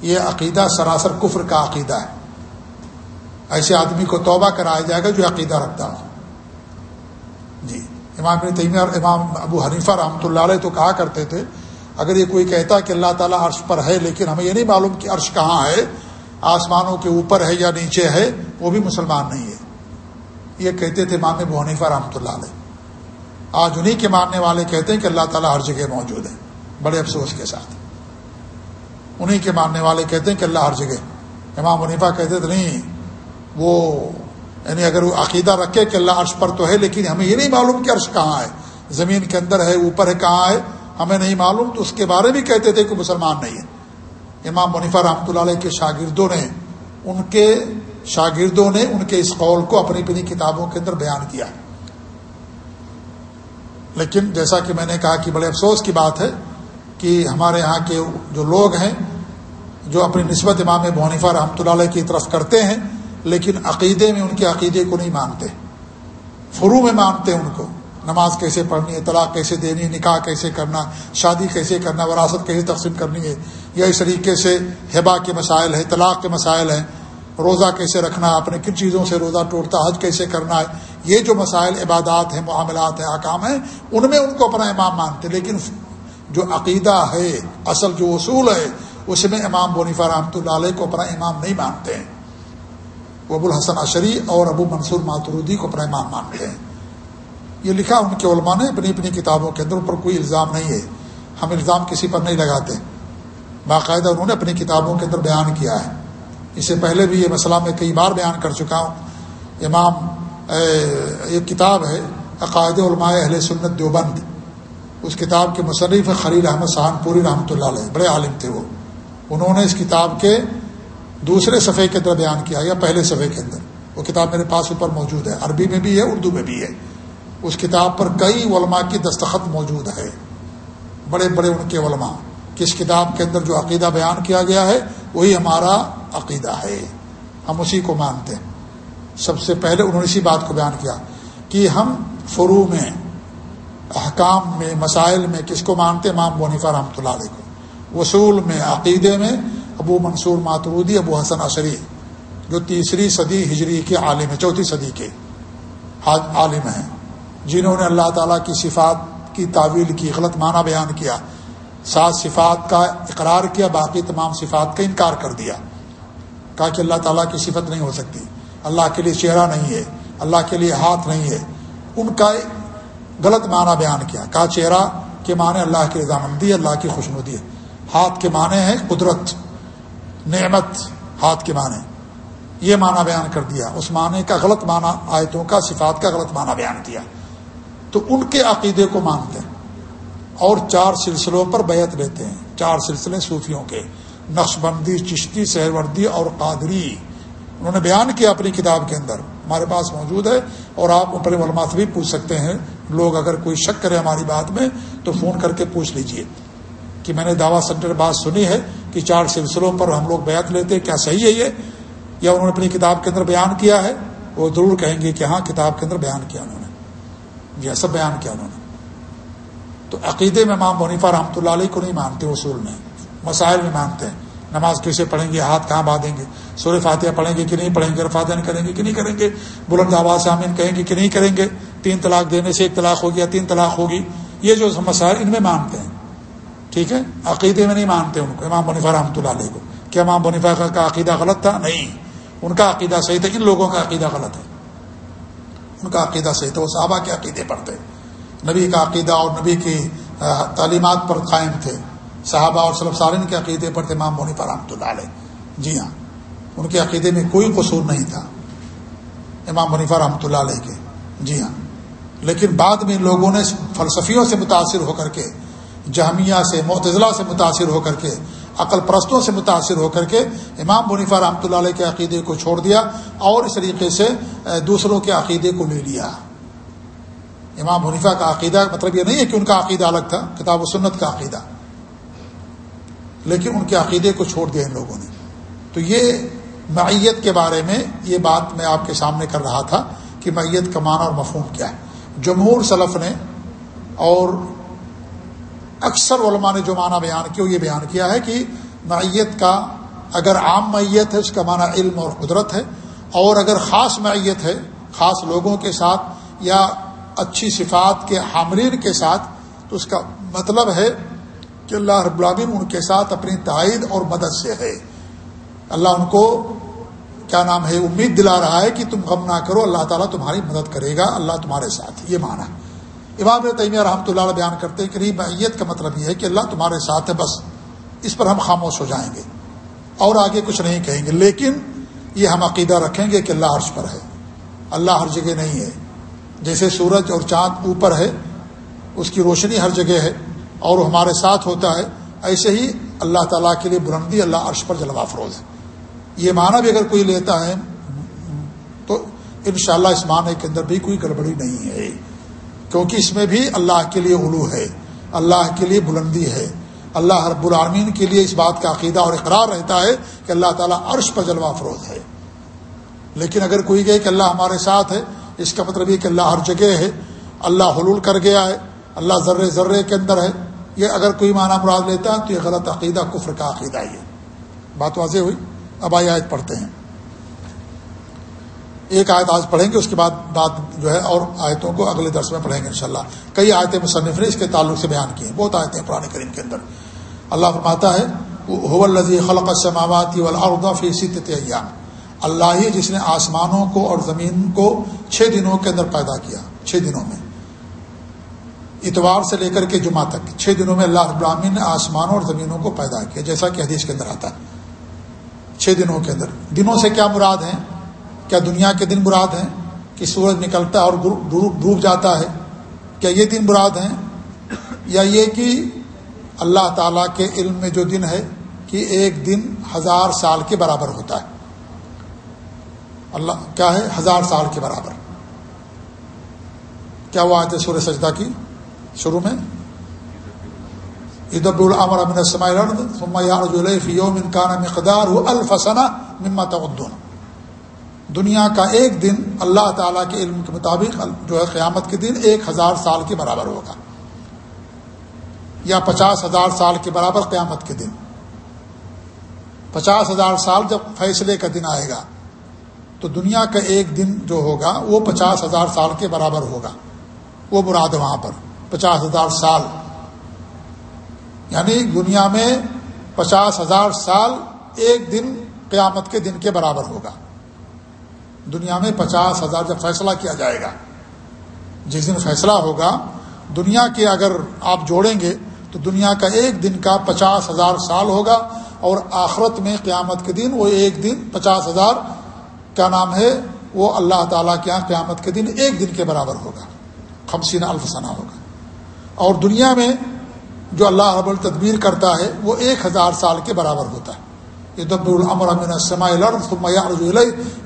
یہ عقیدہ سراسر کفر کا عقیدہ ہے۔ ایسے آدمی کو توبہ کرایا جائے گا جو عقیدہ رکھتا ہو۔ جی امام تیمیہ اور امام ابو حنیفہ رحمۃ اللہ علیہ تو کہا کرتے تھے، اگر یہ کوئی کہتا کہ اللہ تعالیٰ عرش پر ہے لیکن ہمیں یہ نہیں معلوم کہ عرش کہاں ہے، آسمانوں کے اوپر ہے یا نیچے ہے، وہ بھی مسلمان نہیں ہے۔ یہ کہتے تھے امام ابو حنیفہ رحمۃ اللہ علیہ۔ آج انہیں کے ماننے والے کہتے ہیں کہ اللہ تعالیٰ ہر جگہ موجود ہے، بڑے افسوس کے ساتھ۔ انہیں کے ماننے والے کہتے ہیں کہ اللہ ہر جگہ۔ امام منیفا کہتے تھے، نہیں، وہ یعنی اگر وہ عقیدہ رکھے کہ اللہ عرش پر تو ہے، لیکن ہمیں یہ نہیں معلوم کہ عرش کہاں ہے۔ زمین کے اندر ہے، اوپر ہے، کہاں ہے، ہمیں نہیں معلوم، تو اس کے بارے میں کہتے تھے کہ مسلمان نہیں ہے۔ امام منیفا رحمۃ اللہ علیہ کے شاگردوں نے، ان کے شاگردوں نے ان کے اس قول کو اپنی اپنی کتابوں کے اندر بیان کیا۔ لیکن جیسا کہ میں نے کہا کہ بڑے افسوس کی بات ہے کہ ہمارے یہاں کے جو لوگ ہیں، جو اپنی نسبت امام بونیفا رحمۃ اللہ علیہ کی طرف کرتے ہیں لیکن عقیدے میں ان کے عقیدے کو نہیں مانتے۔ فرو میں مانتے ہیں ان کو۔ نماز کیسے پڑھنی ہے، طلاق کیسے دینی ہے، نکاح کیسے کرنا شادی کیسے کرنا وراثت کیسے تقسیم کرنی ہے، یا اس طریقے سے ہبا کے مسائل ہیں، طلاق کے مسائل ہیں، روزہ کیسے رکھنا ہے، اپنے کن چیزوں سے روزہ ٹوٹتا حج کیسے کرنا ہے، یہ جو مسائل، عبادات ہیں، معاملات ہیں، احکام ہیں، ان میں ان کو اپنا امام مانتے۔ لیکن جو عقیدہ ہے، اصل جو اصول ہے، اس میں امام بونیفا رحمۃ اللہ علیہ کو اپنا امام نہیں مانتے۔ ہیں وہ ابو الحسن عشری اور ابو منصور ماترودی کو اپنا امام مانتے ہیں۔ یہ لکھا ان کے علماء نے اپنی اپنی کتابوں کے اندر پر کوئی الزام نہیں ہے۔ ہم الزام کسی پر نہیں لگاتے۔ باقاعدہ انہوں نے اپنی کتابوں کے اندر بیان کیا ہے۔ اس سے پہلے بھی یہ مسئلہ میں کئی بار بیان کر چکا ہوں۔ امام ایک کتاب ہے، عقائد علماء اہل سنت دیوبند۔ اس کتاب کے مصنف خلیل احمد سہان پوری رحمۃ اللہ علیہ، بڑے عالم تھے وہ۔ انہوں نے اس کتاب کے دوسرے صفحے کے اندر بیان کیا یا پہلے صفحے کے اندر۔ وہ کتاب میرے پاس اوپر موجود ہے، عربی میں بھی ہے، اردو میں بھی ہے۔ اس کتاب پر کئی علماء کی دستخط موجود ہے۔ بڑے بڑے ان کے علماء۔ کس کتاب کے اندر جو عقیدہ بیان کیا گیا ہے، وہی ہمارا عقیدہ ہے۔ ہم اسی کو مانتے ہیں۔ سب سے پہلے انہوں نے اسی بات کو بیان کیا کہ ہم فرو میں، احکام میں، مسائل میں کس کو مانتے امام بونیفا رحمۃ اللہ علیہ کو۔ وصول میں، عقیدے میں ابو منصور ماترودی، ابو حسن عشری جو تیسری صدی ہجری کے عالم ہیں چوتھی صدی کے عالم ہیں، جنہوں نے اللہ تعالیٰ کی صفات کی تعویل کی، غلط معنی بیان کیا، سات صفات کا اقرار کیا، باقی تمام صفات کا انکار کر دیا کہا کہ اللہ تعالیٰ کی صفت نہیں ہو سکتی۔ اللہ کے لیے چہرہ نہیں ہے، اللہ کے لیے ہاتھ نہیں ہے۔ ان کا غلط معنی بیان کیا، کہا چہرہ کے معنی اللہ کی رضامندی اللہ کی خوشنودی ہے۔ ہاتھ کے معنی ہے قدرت۔ نعمت ہاتھ کے معنی یہ معنی بیان کر دیا اس معنی کا غلط معنی آیتوں کا صفات کا غلط معنی بیان کیا تو ان کے عقیدے کو مانتے ہیں اور چار سلسلوں پر بیعت لیتے ہیں چار سلسلے صوفیوں کے نقش بندی چشتی سہروردی اور قادری انہوں نے بیان کیا اپنی کتاب کے اندر ہمارے پاس موجود ہے اور آپ اپنے علماء سے بھی پوچھ سکتے ہیں لوگ اگر کوئی شک کرے ہماری بات میں تو فون کر کے پوچھ لیجیے کہ میں نے دعویٰ سینٹر بات سنی ہے کہ چار سلسلوں پر ہم لوگ بیعت لیتے کیا صحیح ہے یہ؟ یا انہوں نے اپنی کتاب کے اندر بیان کیا ہے؟ وہ ضرور کہیں گے کہ ہاں کتاب کے اندر بیان کیا انہوں نے۔ یہ سب بیان کیا انہوں نے۔ تو عقیدے میں امام منیفا رحمۃ اللہ علیہ کو نہیں مانتے، اصول میں۔ مسائل میں مانتے ہیں۔ نماز کیسے پڑھیں گے؟ ہاتھ کہاں باندھیں گے؟ سورہ فاتحہ پڑھیں گے کہ نہیں پڑھیں گے؟ فاتحہ کریں گے کہ نہیں کریں گے؟ بلند آواز سے آمین کہیں گے کہ نہیں کریں گے؟ تین طلاق دینے سے ایک طلاق ہو گیا تین طلاق ہوگی؟ یہ جو مسائل ان میں مانتے ہیں۔ ٹھیک ہے؟ عقیدے میں نہیں مانتے ان کو، امام بنیفا رحمۃ اللہ علیہ کو۔ کیا امام بنیفا کا عقیدہ غلط تھا؟ نہیں۔ ان کا عقیدہ صحیح تھا، ان لوگوں کا عقیدہ غلط ہے۔ ان کا عقیدہ صحیح تھا، وہ صحابہ کے عقیدے پر تھے۔ نبی کا عقیدہ اور نبی کی تعلیمات پر قائم تھے۔ صحابہ اور صلب سارن کے عقیدے پر تھے امام بنیفا رحمۃ اللہ علیہ۔ جی ہاں ان کے عقیدے میں کوئی قصور نہیں تھا۔ امام منیفا رحمۃ اللہ علیہ کے۔ جی ہاں۔ لیکن بعد میں لوگوں نے فلسفیوں سے متاثر ہو کر کے جامعہ سے معتضلاع سے متاثر ہو کر کے، عقل پرستوں سے متاثر ہو کر کے امام منیفا رحمۃ اللہ علیہ کے عقیدے کو چھوڑ دیا اور اس طریقے سے دوسروں کے عقیدے کو لے لیا۔ امام منیفا کا عقیدہ مطلب یہ نہیں ہے کہ ان کا عقیدہ الگ تھا، کتاب و سنت کا عقیدہ، لیکن ان کے عقیدے کو چھوڑ دیا ان لوگوں نے۔ تو یہ معیت کے بارے میں یہ بات میں آپ کے سامنے کر رہا تھا کہ معیت کا معنی اور مفہوم کیا ہے۔ جمہور سلف نے اور اکثر علماء نے جو معنی بیان کیا وہ یہ بیان کیا ہے کہ معیت کا اگر عام معیت ہے، اس کا معنی علم اور قدرت ہے، اور اگر خاص معیت ہے، خاص لوگوں کے ساتھ یا اچھی صفات کے حامرین کے ساتھ، تو اس کا مطلب ہے کہ اللہ رب العالمین ان کے ساتھ اپنی تائید اور مدد سے ہے۔ اللہ ان کو کیا نام ہے، امید دلا رہا ہے کہ تم غم نہ کرو، اللہ تعالیٰ تمہاری مدد کرے گا، اللہ تمہارے ساتھ، یہ معنی امام تیمیہ رحمۃ اللہ علیہ بیان کرتے ہیں کہ نہیں معیت کا مطلب یہ ہے کہ اللہ تمہارے ساتھ ہے، بس اس پر ہم خاموش ہو جائیں گے۔ اور آگے کچھ نہیں کہیں گے، لیکن یہ ہم عقیدہ رکھیں گے کہ اللہ عرش پر ہے۔ اللہ ہر جگہ نہیں ہے۔ جیسے سورج اور چاند اوپر ہے، اس کی روشنی ہر جگہ ہے اور وہ ہمارے ساتھ ہوتا ہے، ایسے ہی اللہ تعالیٰ کے لیے بلندی اللہ عرش پر جلوہ فروز ہے۔ یہ معنی بھی اگر کوئی لیتا ہے، تو انشاءاللہ اس معنی کے اندر بھی کوئی گڑبڑی نہیں ہے۔ کیونکہ اس میں بھی اللہ کے لیے علو ہے، اللہ کے لیے بلندی ہے۔ اللہ رب العالمین کے لیے اس بات کا عقیدہ اور اقرار رہتا ہے کہ اللہ تعالیٰ عرش پر جلوہ افروز ہے۔ لیکن اگر کوئی گئے کہ اللہ ہمارے ساتھ ہے، اس کا مطلب یہ کہ اللہ ہر جگہ ہے، اللہ حلول کر گیا ہے، اللہ ذرے ذرے کے اندر ہے۔ یہ اگر کوئی معنی مراد لیتا ہے تو یہ غلط عقیدہ، کفر کا عقیدہ ہی ہے۔ بات واضح ہوئی؟ اب آئی آیت پڑھتے ہیں۔ ایک آیت آج پڑھیں گے، اس کے بعد بات جو ہے اور آیتوں کو اگلے درس میں پڑھیں گے انشاءاللہ۔ کئی آیتیں مصنف نے اس کے تعلق سے بیان کی ہیں، بہت آیتیں پرانے کریم کے اندر۔ اللہ فرماتا ہے الزی خلق السماوات والارض فی ستۃ ایام۔ اللہ ہی جس نے آسمانوں کو اور زمین کو چھ دنوں کے اندر پیدا کیا، چھ دنوں میں۔ اتوار سے لے کر کے جمعہ تک، چھ دنوں میں اللہ ابراہین نے آسمانوں اور زمینوں کو پیدا کیا، جیسا کہ حدیث کے اندر آتا ہے۔ چھ دنوں کے اندر۔ دنوں سے کیا مراد ہیں؟ کیا دنیا کے دن مراد ہیں کہ سورج نکلتا ہے اور ڈوب جاتا ہے؟ کیا یہ دن مراد ہیں؟ یا یہ کہ اللہ تعالیٰ کے علم میں جو دن ہے کہ ایک دن ہزار سال کے برابر ہوتا ہے۔ اللہ کیا ہے؟ ہزار سال کے برابر۔ کیا وہ آتے سورج سجدہ کی؟ شروع میں؟ ادب العمر امن کان مقدار الفسنا ممت دنیا کا ایک دن اللہ تعالیٰ کے علم کے مطابق جو ہے قیامت کے دن ایک ہزار سال کے برابر ہوگا یا پچاس ہزار سال کے برابر قیامت کے دن۔ پچاس ہزار سال جب فیصلے کا دن آئے گا، تو دنیا کا ایک دن جو ہوگا، وہ پچاس ہزار سال کے برابر ہوگا۔ وہ مراد وہاں پر، پچاس ہزار سال۔ یعنی دنیا میں پچاس ہزار سال ایک دن قیامت کے دن کے برابر ہوگا۔ دنیا میں پچاس ہزار جب فیصلہ کیا جائے گا، جس دن فیصلہ ہوگا، دنیا کے اگر آپ جوڑیں گے تو دنیا کا ایک دن کا پچاس ہزار سال ہوگا اور آخرت میں قیامت کے دن وہ ایک دن پچاس ہزار کا نام ہے، وہ اللہ تعالیٰ کے یہاں قیامت کے دن ایک دن کے برابر ہوگا، خمسین الفسانہ ہوگا۔ اور دنیا میں جو اللہ رب التدبیر کرتا ہے، وہ ایک ہزار سال کے برابر ہوتا ہے۔ یہ دب العمر امن سما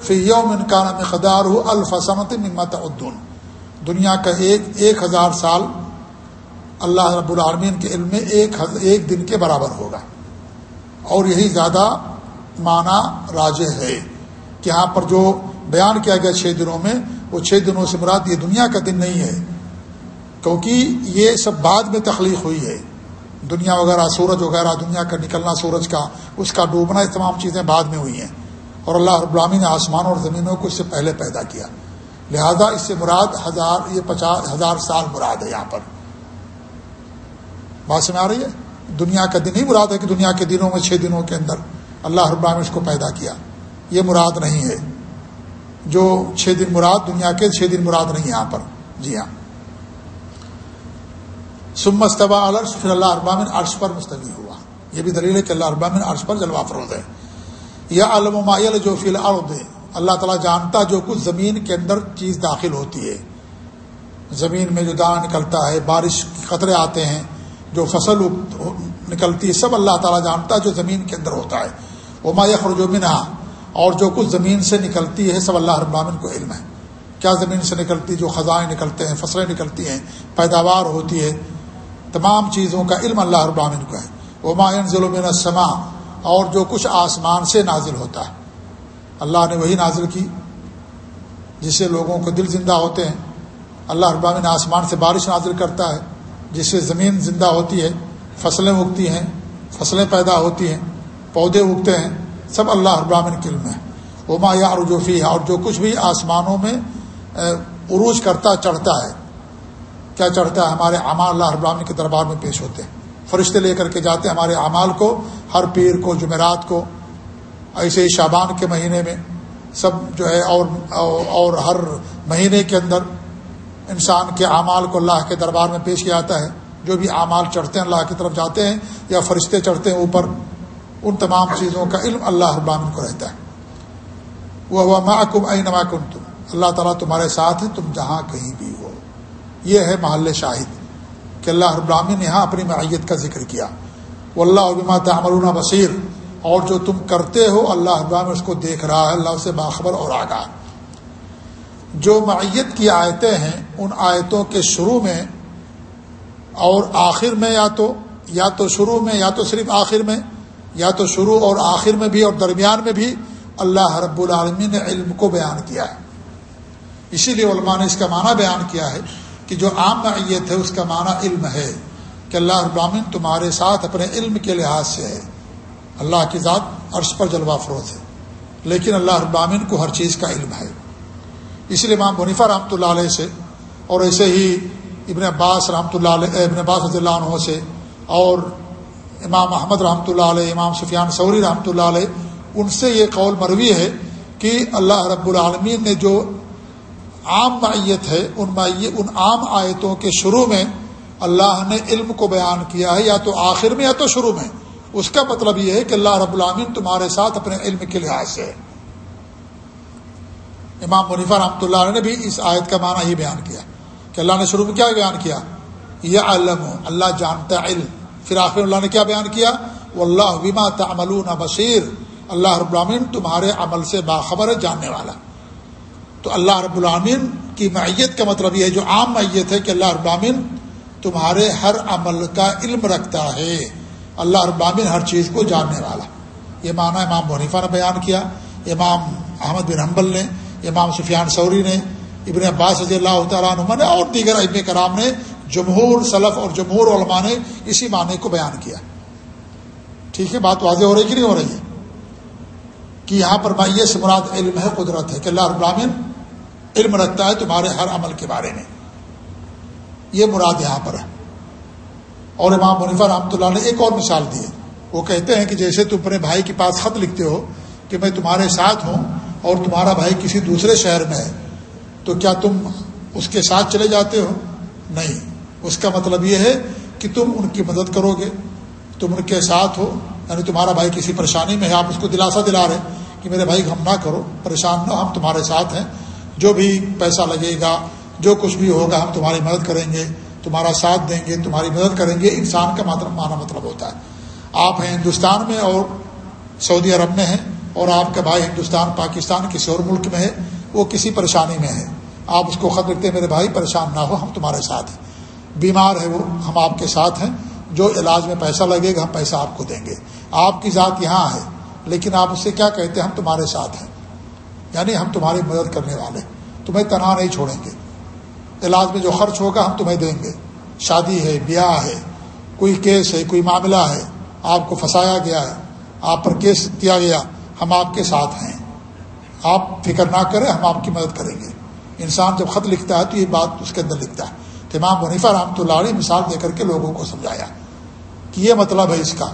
فی یوم کا نام خدار الفسمت ممت ادن دنیا کا ایک ایک ہزار سال اللہ رب العالمین کے علم میں ایک ایک دن کے برابر ہوگا۔ اور یہی زیادہ معنی راج ہے کہ یہاں پر جو بیان کیا گیا چھ دنوں میں، وہ چھ دنوں سے مراد یہ دنیا کا دن نہیں ہے، کیونکہ یہ سب بعد میں تخلیق ہوئی ہے۔ دنیا وغیرہ، سورج وغیرہ، دنیا کا نکلنا سورج کا، اس کا ڈوبنا، یہ تمام چیزیں بعد میں ہوئی ہیں۔ اور اللہ رب العامی نے آسمان اور زمینوں کو اس سے پہلے پیدا کیا۔ لہذا اس سے مراد ہزار، یہ پچاس ہزار سال مراد ہے یہاں پر۔ بات سمجھ آ رہی ہے؟ دنیا کا دن ہی مراد ہے کہ دنیا کے دنوں میں چھ دنوں کے اندر اللہ رب نے اس کو پیدا کیا۔ یہ مراد نہیں ہے۔ جو چھ دن مراد دنیا کے، چھ دن مراد نہیں یہاں پر۔ جی ہاں۔ سمستبا الرش پھر اللہ ابامن عرش پر مستوی ہوا۔ یہ بھی دلیل ہے کہ اللہ ابامن عرش پر جلوہ فروز ہے۔ یا علم جو فی الارض۔ اللہ تعالیٰ جانتا جو کچھ زمین کے اندر چیز داخل ہوتی ہے۔ زمین میں جو دانا نکلتا ہے، بارش قطرے آتے ہیں، جو فصل نکلتی ہے، سب اللہ تعالیٰ جانتا جو زمین کے اندر ہوتا ہے۔ وہ مایہ خرجو منہا۔ اور جو کچھ زمین سے نکلتی ہے، سب اللہ ابامن کو علم ہے۔ کیا زمین سے نکلتی؟ جو خزائیں نکلتے ہیں، فصلیں نکلتی ہیں، پیداوار ہوتی ہے۔ تمام چیزوں کا علم اللہ ابامن کو ہے۔ وہ ماین ظلم سما اور جو کچھ آسمان سے نازل ہوتا ہے۔ اللہ نے وہی نازل کی جس سے لوگوں کو دل زندہ ہوتے ہیں۔ اللہ ابامن آسمان سے بارش نازل کرتا ہے، جس سے زمین زندہ ہوتی ہے، فصلیں اگتی ہیں، فصلیں پیدا ہوتی ہیں، پودے اگتے ہیں۔ سب اللہ ابامن کے علم ہے۔ وہ ما یا رجوفی ہے اور جو کچھ بھی آسمانوں میں عروج کرتا، چڑھتا ہے۔ کیا چڑھتا ہے؟ ہمارے اعمال اللہ ابراہین کے دربار میں پیش ہوتے ہیں۔ فرشتے لے کر کے جاتے ہیں ہمارے اعمال کو، ہر پیر کو، جمعرات کو۔ ایسے ہی شابان کے مہینے میں سب جو ہے اور اور ہر مہینے کے اندر انسان کے اعمال کو اللہ کے دربار میں پیش کیا جاتا ہے۔ جو بھی اعمال چڑھتے ہیں اللہ کی طرف جاتے ہیں یا فرشتے چڑھتے ہیں اوپر، ان تمام چیزوں کا علم اللہ ابامن کو رہتا ہے۔ وہ ہوا محکم ائی نماکم تم اللہ تعالیٰ تمہارے ساتھ ہے تم جہاں کہیں بھی ہو۔ یہ ہے محل شاہد کہ اللہ ابراہین نے یہاں اپنی معیت کا ذکر کیا۔ وہ اللہ عبیمہ تعملون بصیر۔ اور جو تم کرتے ہو، اللہ ابراہین اس کو دیکھ رہا ہے، اللہ سے باخبر اور آگاہ۔ جو معیت کی آیتیں ہیں، ان آیتوں کے شروع میں اور آخر میں، یا تو یا تو شروع میں، یا تو صرف آخر میں، یا تو شروع اور آخر میں بھی اور درمیان میں بھی اللہ رب العالمین نے علم کو بیان کیا ہے۔ اسی لیے علماء نے اس کا معنی بیان کیا ہے کہ جو عام معیت ہے، اس کا معنی علم ہے کہ اللہ ابراہین تمہارے ساتھ اپنے علم کے لحاظ سے ہے۔ اللہ کی ذات عرش پر جلوہ فروز ہے۔ لیکن اللہ ابامین کو ہر چیز کا علم ہے۔ اس لیے امام منیفا رحمۃ اللہ علیہ سے اور ایسے ہی ابن عباس رحمۃ اللہ علیہ، ابن عباس رضی اللہ عنہ سے اور امام محمد رحمۃ اللہ علیہ، امام سفیان سوری رحمۃ اللہ علیہ، ان سے یہ قول مروی ہے کہ اللہ رب العالمین نے جو عام معیت ہے، ان معیت، ان عام آیتوں کے شروع میں اللہ نے علم کو بیان کیا ہے، یا تو آخر میں یا تو شروع میں۔ اس کا مطلب یہ ہے کہ اللہ رب العامین تمہارے ساتھ اپنے علم کے لحاظ سے امام منیفہ رحمۃ اللہ علیہ نے بھی اس آیت کا معنی ہی بیان کیا کہ اللہ نے شروع میں کیا بیان کیا؟ یہ علم اللہ جانتا علم۔ پھر آخر اللہ نے کیا بیان کیا؟ وہ اللہ وما تعملون بصیر۔ اللہ رب العامین تمہارے عمل سے باخبر ہے، جاننے والا۔ تو اللہ رب العامین کی معیت کا مطلب یہ ہے، جو عام معیت ہے کہ اللہ رب العامین تمہارے ہر عمل کا علم رکھتا ہے۔ اللہ رب العامین ہر چیز کو جاننے والا۔ یہ معنی امام منیفا نے بیان کیا، امام احمد بن حنبل نے، امام سفیان سوری نے، ابن عباس رضی اللہ تعالیٰ عنہ نے اور دیگر ابن کرام نے، جمہور صلف اور جمہور علماء نے اسی معنی کو بیان کیا۔ ٹھیک ہے، بات واضح ہو رہی کہ نہیں ہو رہی ہے؟ کہ یہاں پر مائیے سے مراد علم ہے، قدرت ہے کہ اللہ رب العامین علم رکھتا ہے تمہارے ہر عمل کے بارے میں۔ یہ مراد یہاں پر ہے۔ اور امام منیفا رحمۃ اللہ نے ایک اور مثال دی ہے۔ وہ کہتے ہیں کہ جیسے تم اپنے بھائی کے پاس خط لکھتے ہو کہ میں تمہارے ساتھ ہوں اور تمہارا بھائی کسی دوسرے شہر میں ہے، تو کیا تم اس کے ساتھ چلے جاتے ہو؟ نہیں۔ اس کا مطلب یہ ہے کہ تم ان کی مدد کرو گے، تم ان کے ساتھ ہو۔ یعنی تمہارا بھائی کسی پریشانی میں ہے، آپ اس کو دلاسا دلا رہے کہ میرے بھائی ہم نہ کرو، پریشان نہ ہم تمہارے ساتھ ہیں۔ جو بھی پیسہ لگے گا، جو کچھ بھی ہوگا، ہم تمہاری مدد کریں گے، تمہارا ساتھ دیں گے، تمہاری مدد کریں گے، انسان کا مطلب معنی مطلب ہوتا ہے۔ آپ ہیں ہندوستان میں اور سعودی عرب میں ہیں اور آپ کا بھائی ہندوستان، پاکستان کسی اور ملک میں ہے، وہ کسی پریشانی میں ہے آپ اس کو خط لکھتے ہیں، میرے بھائی، پریشان نہ ہو، ہم تمہارے ساتھ ہیں۔ بیمار ہے وہ، ہم آپ کے ساتھ ہیں۔ جو علاج میں پیسہ لگے گا، ہم پیسہ آپ کو دیں گے۔ آپ کی ذات یہاں ہے، لیکن آپ اس سے کیا کہتے ہیں؟ ہم تمہارے ساتھ ہیں۔ یعنی ہم تمہاری مدد کرنے والے تمہیں تنہا نہیں چھوڑیں گے۔ علاج میں جو خرچ ہوگا ہم تمہیں دیں گے۔ شادی ہے، بیاہ ہے، کوئی کیس ہے، کوئی معاملہ ہے، آپ کو پھنسایا گیا ہے، آپ پر کیس کیا گیا، ہم آپ کے ساتھ ہیں۔ آپ فکر نہ کریں، ہم آپ کی مدد کریں گے۔ انسان جب خط لکھتا ہے تو یہ بات اس کے اندر لکھتا ہے۔ تمام منیفا رحمۃ اللہ علیہ مثال دے کر کے لوگوں کو سمجھایا کہ یہ مطلب ہے اس کا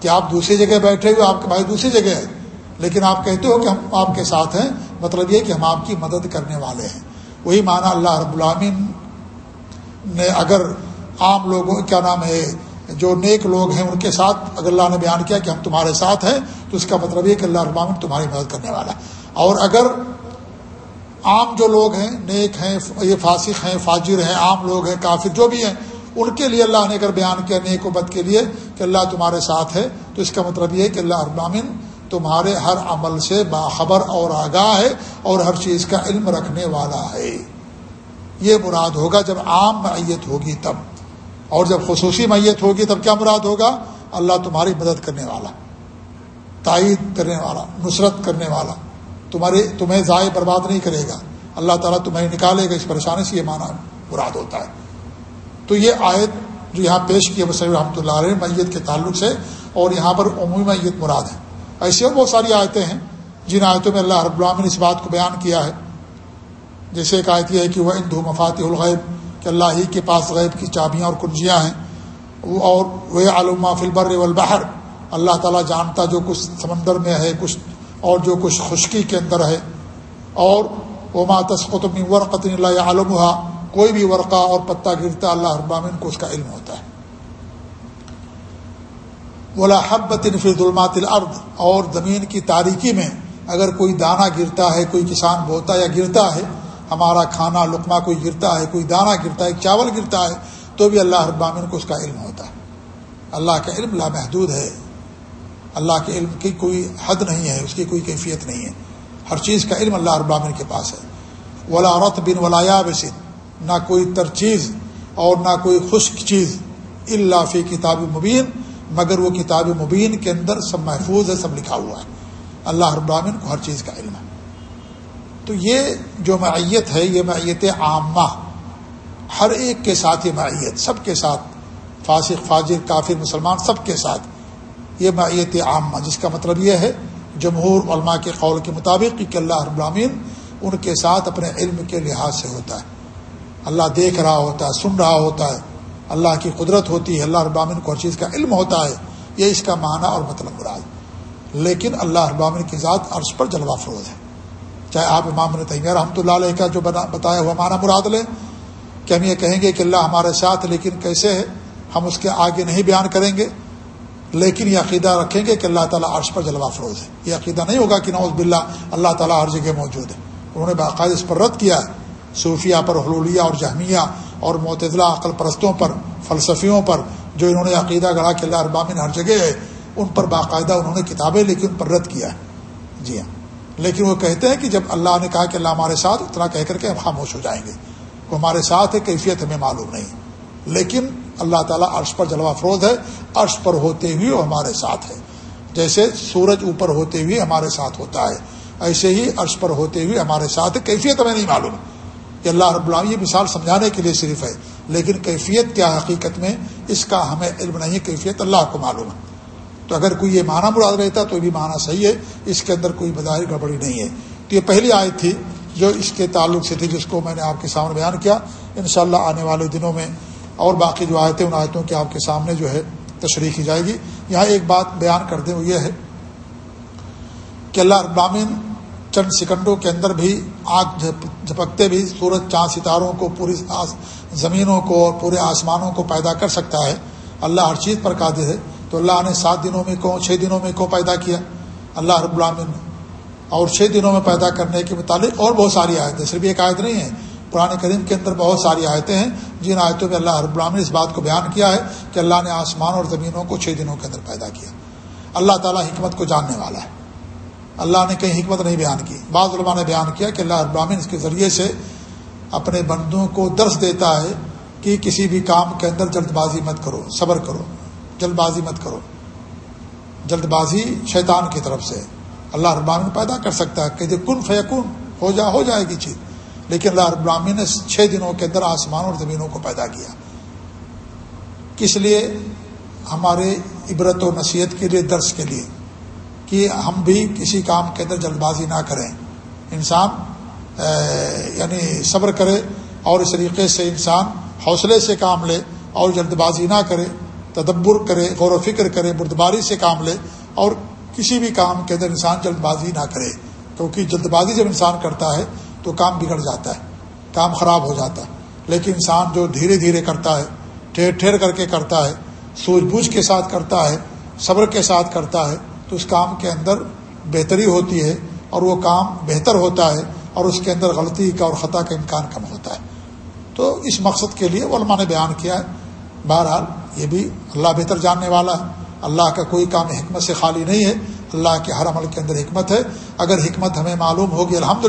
کہ آپ دوسری جگہ بیٹھے ہوئے، آپ کے بھائی دوسری جگہ ہے۔ لیکن آپ کہتے ہو کہ ہم آپ کے ساتھ ہیں مطلب یہ کہ ہم آپ کی مدد کرنے والے ہیں۔ وہی معنی اللہ رب العامن نے اگر عام لوگوں، کیا نام ہے، جو نیک لوگ ہیں، ان کے ساتھ اگر اللہ نے بیان کیا کہ ہم تمہارے ساتھ ہیں، تو اس کا مطلب یہ کہ اللہ رب العامن تمہاری مدد کرنے والا ہے۔ اور اگر عام جو لوگ ہیں، نیک ہیں، یہ فاسق ہیں، فاجر ہیں، عام لوگ ہیں، کافر جو بھی ہیں، ان کے لیے اللہ نے اگر بیان کیا نیک و بد کے لیے کہ اللہ تمہارے ساتھ ہے، تو اس کا مطلب یہ ہے کہ اللہ ابامن تمہارے ہر عمل سے باخبر اور آگاہ ہے اور ہر چیز کا علم رکھنے والا ہے۔ یہ مراد ہوگا جب عام معیت ہوگی تب۔ اور جب خصوصی میت ہوگی تب کیا مراد ہوگا؟ اللہ تمہاری مدد کرنے والا، تائید کرنے والا، نصرت کرنے والا۔ تمہارے، تمہیں ضائع برباد نہیں کرے گا۔ اللہ تعالیٰ تمہیں نکالے گا۔ اس پریشانی سے یہ معنی مراد ہوتا ہے۔ تو یہ آیت جو یہاں پیش کی ہے رحمۃ اللہ علیہ میت کے تعلق سے اور یہاں پر عمومی میت مراد ہے۔ ایسی اور بہت ساری آیتیں ہیں جن آیتوں میں اللہ رب العالمین نے اس بات کو بیان کیا ہے۔ جیسے ایک آیت یہ ہے کہ وہ اندو مفات الغیب، کہ اللہ ہی کے پاس غیب کی چابیاں اور کنجیاں ہیں۔ اور وہ علامہ فلبر والبحر۔ اللہ تعالیٰ جانتا جو کچھ سمندر میں ہے، کچھ اور جو کچھ خشکی کے اندر ہے۔ اور وہ ماتس قطب ورقۃ اللہ عالم کوئی بھی ورقہ اور پتہ گرتا اللہ ابامن کو اس کا علم ہوتا ہے۔ بولا حبت فی ظلمات الارض، اور زمین کی تاریکی میں اگر کوئی دانہ گرتا ہے، کوئی کسان بوتا یا گرتا ہے، ہمارا کھانا، لقمہ کوئی گرتا ہے، کوئی دانہ گرتا ہے چاول گرتا ہے، تو بھی اللہ ابامن کو اس کا علم ہوتا ہے۔ اللہ کا علم لامحدود ہے۔ اللہ کے علم کی کوئی حد نہیں ہے، اس کی کوئی کیفیت نہیں ہے۔ ہر چیز کا علم اللہ ابامن کے پاس ہے۔ ولا رت بن ولایا بسن نہ کوئی تر چیز اور نہ کوئی خشک چیز اللہ فی کتاب مبین۔ مگر وہ کتاب مبین کے اندر سب محفوظ ہے، سب لکھا ہوا ہے۔ اللہ ابامن کو ہر چیز کا علم ہے۔ تو یہ جو معیت ہے، یہ معیت عامہ، ہر ایک کے ساتھ یہ معیت، سب کے ساتھ، فاسق، فاجر، کافر، مسلمان، سب کے ساتھ یہ معیت عامہ، جس کا مطلب یہ ہے، جمہور علماء کے قول کے مطابق کہ اللہ رب ان کے ساتھ اپنے علم کے لحاظ سے ہوتا ہے۔ اللہ دیکھ رہا ہوتا ہے، سن رہا ہوتا ہے۔ اللہ کی قدرت ہوتی ہے، اللہ ابامن کو ہر چیز کا علم ہوتا ہے، یہ اس کا معنی اور مطلب مراد لیکن اللہ ابامن کی ذات عرض پر جلوہ فروز ہے۔ چاہے آپ امام نے تیمیہ رحمۃ اللہ علیہ کا جو بتایا ہوا معنی مراد لیں کہ ہم یہ کہیں گے کہ اللہ ہمارے ساتھ، لیکن کیسے ہے؟ ہم اس کے آگے نہیں بیان کریں گے۔ لیکن یہ عقیدہ رکھیں گے کہ اللہ تعالیٰ عرش پر جلوہ فروز ہے۔ یہ عقیدہ نہیں ہوگا کہ نوز باللہ اللہ تعالیٰ ہر جگہ موجود ہے۔ انہوں نے باقاعدہ اس پر رد کیا ہے۔ صوفیہ پر حلولیہ اور جہمیہ اور معتدلہ عقل پرستوں پر، فلسفیوں پر، جو انہوں نے عقیدہ گڑھا کہ اللہ اربامن ہر جگہ ہے، ان پر باقاعدہ انہوں نے کتابیں لکھی، ان پر رد کیا ہے۔ جی ہاں۔ لیکن وہ کہتے ہیں کہ جب اللہ نے کہا کہ اللہ ہمارے ساتھ، اتنا کہہ کر کے ہم خاموش ہو جائیں گے۔ وہ ہمارے ساتھ ہے، کیفیت ہمیں معلوم نہیں۔ لیکن اللہ تعالیٰ عرش پر جلوہ افروز ہے، عرش پر ہوتے ہوئے وہ ہمارے ساتھ ہے۔ جیسے سورج اوپر ہوتے ہوئے ہمارے ساتھ ہوتا ہے، ایسے ہی عرش پر ہوتے ہوئے ہمارے ساتھ کیفیت ہمیں نہیں معلوم۔ کہ اللہ رب اللہ یہ مثال سمجھانے کے لیے صرف ہے۔ لیکن کیفیت کیا حقیقت میں؟ اس کا ہمیں علم نہیں ہے، کیفیت اللہ کو معلوم ہے۔ تو اگر کوئی یہ معنی مراد رہتا تو یہ بھی معنی صحیح ہے، اس کے اندر کوئی بظاہر گڑبڑی نہیں ہے۔ تو یہ پہلی آیت تھی جو اس کے تعلق سے تھی، جس کو میں نے آپ کے سامنے بیان کیا۔ انشاءاللہ آنے والے دنوں میں اور باقی جو آیتیں، ان آیتوں کی آپ کے سامنے جو ہے تشریح کی جائے گی۔ یہاں ایک بات بیان کر دیں، وہ یہ ہے کہ اللہ ابامین چند سیکنڈوں کے اندر بھی آگ جھپکتے بھی سورج چاند ستاروں کو پوری زمینوں کو اور پورے آسمانوں کو پیدا کر سکتا ہے۔ اللہ ہر چیز پر قادر ہے۔ تو اللہ نے سات دنوں میں کو چھ دنوں میں کو پیدا کیا؟ اللہ رب العامن اور چھ دنوں میں پیدا کرنے کے متعلق اور بہت ساری آیتیں، صرف ایک آیت نہیں ہے۔ قرآن کریم کے اندر بہت ساری آیتیں ہیں۔ جن آیتوں میں اللہ رب العالمین نے اس بات کو بیان کیا ہے کہ اللہ نے آسمان اور زمینوں کو چھ دنوں کے اندر پیدا کیا۔ اللہ تعالیٰ حکمت کو جاننے والا ہے۔ اللہ نے کہیں حکمت نہیں بیان کی۔ بعض علماء نے بیان کیا کہ اللہ رب العالمین اس کے ذریعے سے اپنے بندوں کو درس دیتا ہے کہ کسی بھی کام کے اندر جلد بازی مت کرو، صبر کرو جلد بازی مت کرو۔ جلد بازی شیطان کی طرف سے۔ اللہ رب العالمین پیدا کر سکتا ہے کہ کن فیکن ہو جا، ہو جائے گی چیز۔ لیکن اللہ رب العالمین نے چھ دنوں کے اندر آسمان اور زمینوں کو پیدا کیا۔ کس لیے؟ ہمارے عبرت و نصیحت کے لیے، درس کے لیے۔ کہ ہم بھی کسی کام کے اندر جلد بازی نہ کریں۔ انسان یعنی صبر کرے اور اس طریقے سے انسان حوصلے سے کام لے اور جلد بازی نہ کرے، تدبر کرے، غور و فکر کرے بردباری سے کام لے اور کسی بھی کام کے اندر انسان جلد بازی نہ کرے۔ کیونکہ جلد بازی جب انسان کرتا ہے تو کام بگڑ جاتا ہے، کام خراب ہو جاتا ہے۔ لیکن انسان جو دھیرے دھیرے کرتا ہے ٹھہر ٹھہر کر کے کرتا ہے سوجھ بوجھ کے ساتھ کرتا ہے، صبر کے ساتھ کرتا ہے تو اس کام کے اندر بہتری ہوتی ہے اور وہ کام بہتر ہوتا ہے اور اس کے اندر غلطی کا اور خطا کا امکان کم ہوتا ہے۔ تو اس مقصد کے لیے علماء نے بیان کیا ہے۔ بہرحال یہ بھی اللہ بہتر جاننے والا ہے۔ اللہ کا کوئی کام حکمت سے خالی نہیں ہے۔ اللہ کے ہر عمل کے اندر حکمت ہے۔ اگر حکمت ہمیں معلوم ہوگی الحمد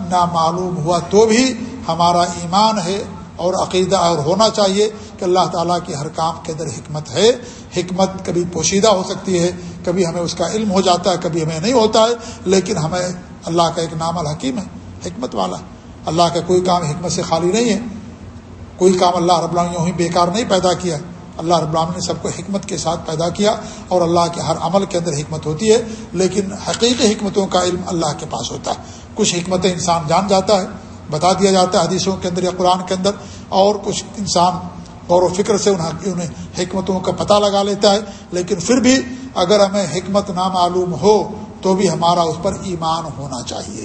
نہ معلوم ہوا تو بھی ہمارا ایمان ہے۔ اور عقیدہ اور ہونا چاہیے کہ اللہ تعالیٰ کے ہر کام کے اندر حکمت ہے۔ حکمت کبھی پوشیدہ ہو سکتی ہے، کبھی ہمیں اس کا علم ہو جاتا ہے، کبھی ہمیں نہیں ہوتا ہے، لیکن ہمیں اللہ کا ایک نام الحکیم ہے، حکمت والا۔ اللہ کا کوئی کام حکمت سے خالی نہیں ہے۔ کوئی کام اللہ رب اللہ یوں ہی بیکار نہیں پیدا کیا۔ اللہ رب العالمین نے سب کو حکمت کے ساتھ پیدا کیا اور اللہ کے ہر عمل کے اندر حکمت ہوتی ہے، لیکن حقیقی حکمتوں کا علم اللہ کے پاس ہوتا ہے۔ کچھ حکمتیں انسان جان جاتا ہے بتا دیا جاتا ہے حدیثوں کے اندر یا قرآن کے اندر، اور کچھ انسان غور و فکر سے انہیں حکمتوں کا پتہ لگا لیتا ہے، لیکن پھر بھی اگر ہمیں حکمت نہ معلوم ہو تو بھی ہمارا اس پر ایمان ہونا چاہیے۔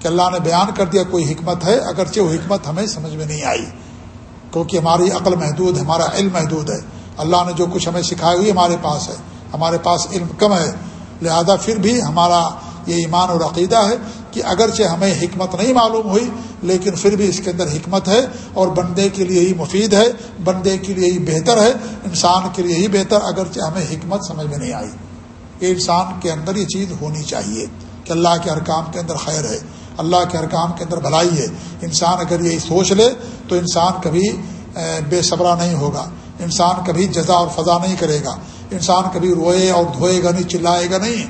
کہ اللہ نے بیان کر دیا کوئی حکمت ہے، اگرچہ وہ حکمت ہمیں سمجھ میں نہیں آئی۔ کیونکہ ہماری عقل محدود ہے، ہمارا علم محدود ہے۔ اللہ نے جو کچھ ہمیں سکھائی ہوئی ہمارے پاس ہے۔ ہمارے پاس علم کم ہے۔ لہذا پھر بھی ہمارا یہ ایمان اور عقیدہ ہے۔ کہ اگرچہ ہمیں حکمت نہیں معلوم ہوئی، لیکن پھر بھی اس کے اندر حکمت ہے اور بندے کے لیے ہی مفید ہے، بندے کے لیے ہی بہتر ہے، انسان کے لیے ہی بہتر، اگرچہ ہمیں حکمت سمجھ میں نہیں آئی۔ یہ انسان کے اندر یہ چیز ہونی چاہیے کہ اللہ کے ہر کام کے اندر خیر ہے، اللہ کے ہر کام کے اندر بھلائی ہے۔ انسان اگر یہی سوچ لے تو انسان کبھی بے صبرا نہیں ہوگا۔ انسان کبھی جزا اور فضا نہیں کرے گا۔ انسان کبھی روئے اور دھوئے گا نہیں، چلائے گا نہیں۔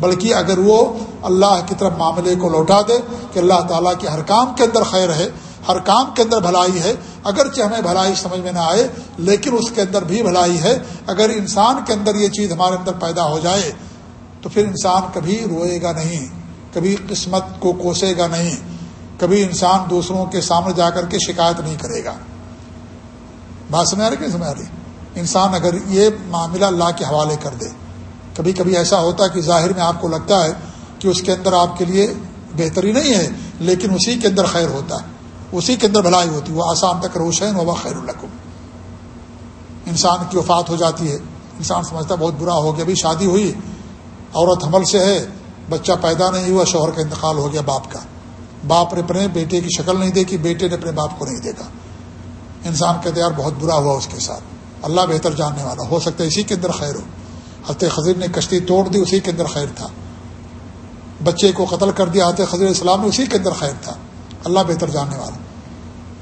بلکہ اگر وہ اللہ کی طرف معاملے کو لوٹا دے کہ اللہ تعالیٰ کے ہر کام کے اندر خیر ہے، ہر کام کے اندر بھلائی ہے۔ اگرچہ ہمیں بھلائی سمجھ میں نہ آئے، لیکن اس کے اندر بھی بھلائی ہے۔ اگر انسان کے اندر یہ چیز ہمارے اندر پیدا ہو جائے، تو پھر انسان کبھی روئے گا نہیں، کبھی قسمت کو کوسے گا نہیں، کبھی انسان دوسروں کے سامنے جا کر کے شکایت نہیں کرے گا۔ بات سمجھ رہی کہ سمجھ رہی؟ انسان اگر یہ معاملہ اللہ کے حوالے کر دے، کبھی کبھی ایسا ہوتا ہے کہ ظاہر میں آپ کو لگتا ہے کہ اس کے اندر آپ کے لیے بہتری نہیں ہے، لیکن اسی کے اندر خیر ہوتا ہے۔ اسی کے اندر بھلائی ہوتی ہے۔ وہ آسان تک روشن و خیر القم انسان کی وفات ہو جاتی ہے۔ انسان سمجھتا بہت برا ہو گیا، ابھی شادی ہوئی۔ عورت حمل سے ہے، بچہ پیدا نہیں ہوا، شوہر کا انتقال ہو گیا باپ کا۔ باپ نے اپنے بیٹے کی شکل نہیں دیکھی، بیٹے نے اپنے باپ کو نہیں دیکھا۔ انسان کا تیار بہت برا ہوا اس کے ساتھ۔ اللہ بہتر جاننے والا، ہو سکتا ہے اسی کے اندر خیر ہو۔ حضرت خضر نے کشتی توڑ دی، اسی کے اندر خیر تھا۔ بچے کو قتل کر دیا، حضرت خضر اسلام نے اسی کے اندر خیر تھا۔ اللہ بہتر جاننے والا۔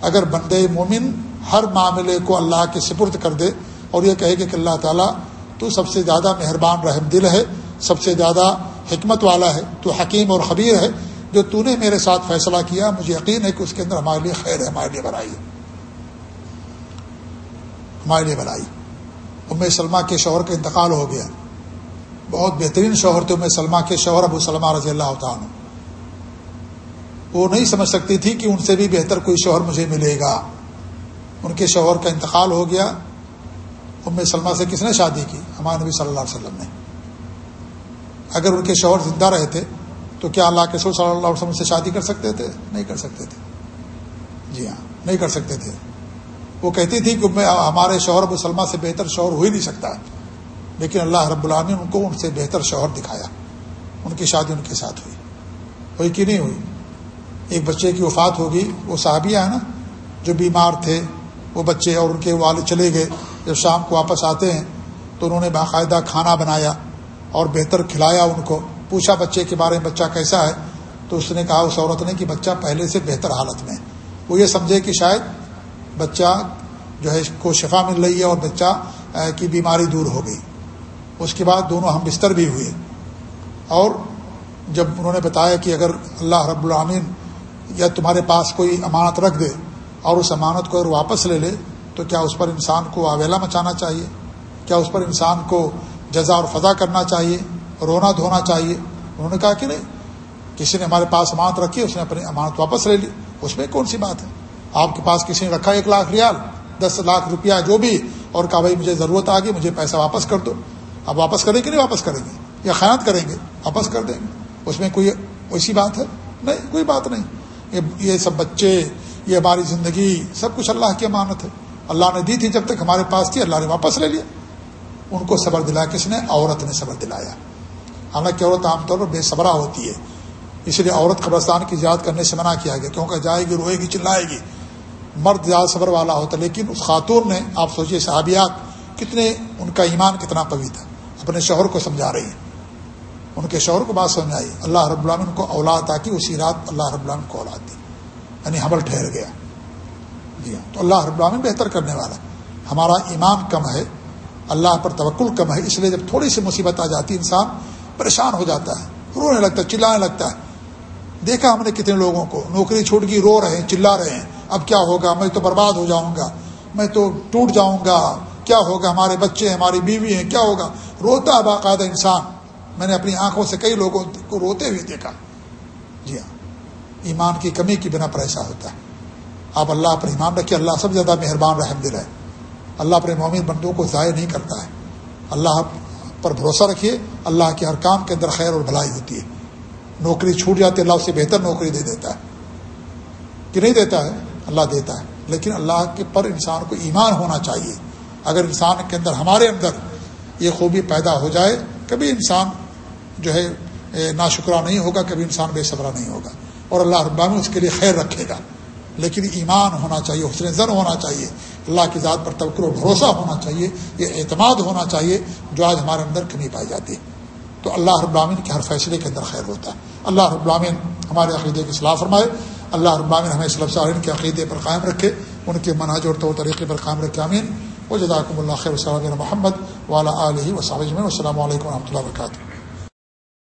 اگر بندے مومن ہر معاملے کو اللہ کے سپرد کر دے اور یہ کہے کہ اللہ تعالیٰ تو سب سے زیادہ مہربان، رحم دل ہے، سب سے زیادہ حکمت والا ہے، تو حکیم اور خبیر ہے جو تو نے میرے ساتھ فیصلہ کیا، مجھے یقین ہے کہ اس کے اندر ہمارے لیے خیر ہے، ہمارے لیے بڑائی ہے۔ ہمارے لیے بھلائی۔ ام سلمہ کے شوہر کا انتقال ہو گیا۔ بہت بہترین شوہر تھے ام سلمہ کے شوہر ابو سلمہ رضی اللہ تعالیٰ وہ نہیں سمجھ سکتی تھی کہ ان سے بھی بہتر کوئی شوہر مجھے ملے گا۔ ان کے شوہر کا انتقال ہو گیا۔ ام سلمہ سے کس نے شادی کی؟ ہمارے نبی صلی اللہ علیہ وسلم نے۔ اگر ان کے شوہر زندہ رہے تھے تو کیا اللہ کے سور صلی اللہ علیہ وسلم سے شادی کر سکتے تھے؟ نہیں کر سکتے تھے۔ جی ہاں نہیں کر سکتے تھے۔ وہ کہتی تھی کہ میں، ہمارے شوہر ابو سلمہ سے بہتر شوہر ہو ہی نہیں سکتا۔ لیکن اللہ رب العالمین ان کو ان سے بہتر شوہر دکھایا۔ ان کی شادی ان کے ساتھ ہوئی۔ ہوئی کہ نہیں ہوئی؟ ایک بچے کی وفات ہوگی وہ صحابیہ ہیں نا، جو بیمار تھے، وہ بچے اور ان کے والد چلے گئے۔ جب شام کو واپس آتے ہیں تو انہوں نے باقاعدہ کھانا بنایا اور بہتر کھلایا ان کو۔ پوچھا بچے کے بارے میں، بچہ کیسا ہے؟ تو اس نے کہا، اس عورت نے کہ بچہ پہلے سے بہتر حالت میں وہ یہ سمجھے کہ شاید بچہ جو ہے کو شفا مل رہی ہے اور بچہ کی بیماری دور ہو گئی۔ اس کے بعد دونوں ہم بستر بھی ہوئے۔ اور جب انہوں نے بتایا کہ اگر اللہ رب العامین یا تمہارے پاس کوئی امانت رکھ دے اور اس امانت کو اگر واپس لے لے، تو کیا اس پر انسان کو آویلا مچانا چاہیے؟ کیا اس پر انسان کو جزا اور فضا کرنا چاہیے؟ رونا دھونا چاہیے؟ انہوں نے کہا کہ نہیں، کسی نے ہمارے پاس امانت رکھی، اس نے اپنی امانت واپس لے لی۔ اس میں کون سی بات ہے؟ آپ کے پاس کسی نے رکھا ایک لاکھ ریال، دس لاکھ روپیہ جو بھی، اور کہا بھائی مجھے ضرورت آ گئی مجھے پیسہ واپس کر دو۔ اب واپس کریں گے نہیں واپس کریں گے یا خیانت کریں گے، واپس کر دیں گے۔ اس میں کوئی ویسی بات ہے؟ نہیں، کوئی بات نہیں۔ یہ سب بچے، یہ ہماری زندگی، سب کچھ اللہ کی امانت ہے۔ اللہ نے دی تھی جب تک ہمارے پاس تھی، اللہ نے واپس لے لیا۔ ان کو صبر دلایا کس نے؟ عورت نے صبر دلایا۔ حالانکہ عورت عام طور پر بے صبرا ہوتی ہے، اس لیے عورت قبرستان کی یاد کرنے سے منع کیا گیا۔ کیونکہ جائے گی، روئے گی، چلائے گی۔ مرد زیادہ صبر والا ہوتا لیکن اس خاتون نے، آپ سوچیے صحابیات، کتنے ان کا ایمان کتنا پوی تھا اپنے شوہر کو سمجھا رہی ہیں ان کے شوہر کو بات سمجھ آئی۔ اللہ رب العالمین کو اولاد آتی اسی رات اللہ رب العالمین کو اولاد دی۔ یعنی حمل ٹھہر گیا۔ جی ہاں۔ تو اللہ رب العالمین بہتر کرنے والا ہمارا ایمان کم ہے۔ اللہ پر توکل کم ہے۔ اس لیے جب تھوڑی سی مصیبت آ جاتی انسان پریشان ہو جاتا ہے۔ رونے لگتا ہے، چلانے لگتا ہے۔ دیکھا ہم نے کتنے لوگوں کو۔ نوکری چھوٹ گئی، رو رہے ہیں، چلا رہے ہیں۔ اب کیا ہوگا؟ میں تو برباد ہو جاؤں گا۔ میں تو ٹوٹ جاؤں گا۔ کیا ہوگا؟ ہمارے بچے ہیں، ہماری بیوی ہیں، کیا ہوگا؟ روتا ہے باقاعدہ انسان۔ میں نے اپنی آنکھوں سے کئی لوگوں کو روتے ہوئے دیکھا۔ جی ہاں۔ ایمان کی کمی کی بنا پر ایسا ہوتا ہے۔ آپ اللہ پر ایمان رکھیے اللہ سب سے زیادہ مہربان رحم دل ہے۔ اللہ اپنے مومن بندوں کو ضائع نہیں کرتا ہے۔ اللہ پر بھروسہ رکھیے۔ اللہ کے ہر کام کے اندر خیر اور بھلائی ہوتی ہے۔ نوکری چھوٹ جاتی ہے، اللہ اسے بہتر نوکری دے دیتا ہے۔ کہ نہیں دیتا ہے؟ اللہ دیتا ہے۔ لیکن اللہ کے پر انسان کو ایمان ہونا چاہیے۔ اگر انسان کے اندر، ہمارے اندر یہ خوبی پیدا ہو جائے، کبھی انسان جو ہے نا شکرہ نہیں ہوگا، کبھی انسان بے صبرہ نہیں ہوگا۔ اور اللہ ربان اس کے لیے خیر رکھے گا۔ لیکن ایمان ہونا چاہیے، حسن زن ہونا چاہیے۔ اللہ کی ذات پر توقع و بھروسہ ہونا چاہیے، یہ اعتماد ہونا چاہیے، جو آج ہمارے اندر کمی پائی جاتی ہے۔ تو اللہ رب کے ہر فیصلے کے اندر خیر ہوتا ہے۔ اللہ رب العامن ہمارے عقیدے کی صلاح فرمائے۔ اللہ رب العامن ہمیں صلب صارن کے عقیدے پر قائم رکھے، ان کے مناج اور طور طریقے پر قائم رکھے امین و جداکم اللہ خیر وسلم محمد والا علیہ وسلم السلام علیکم و رحمۃ اللہ وبرکاتہ۔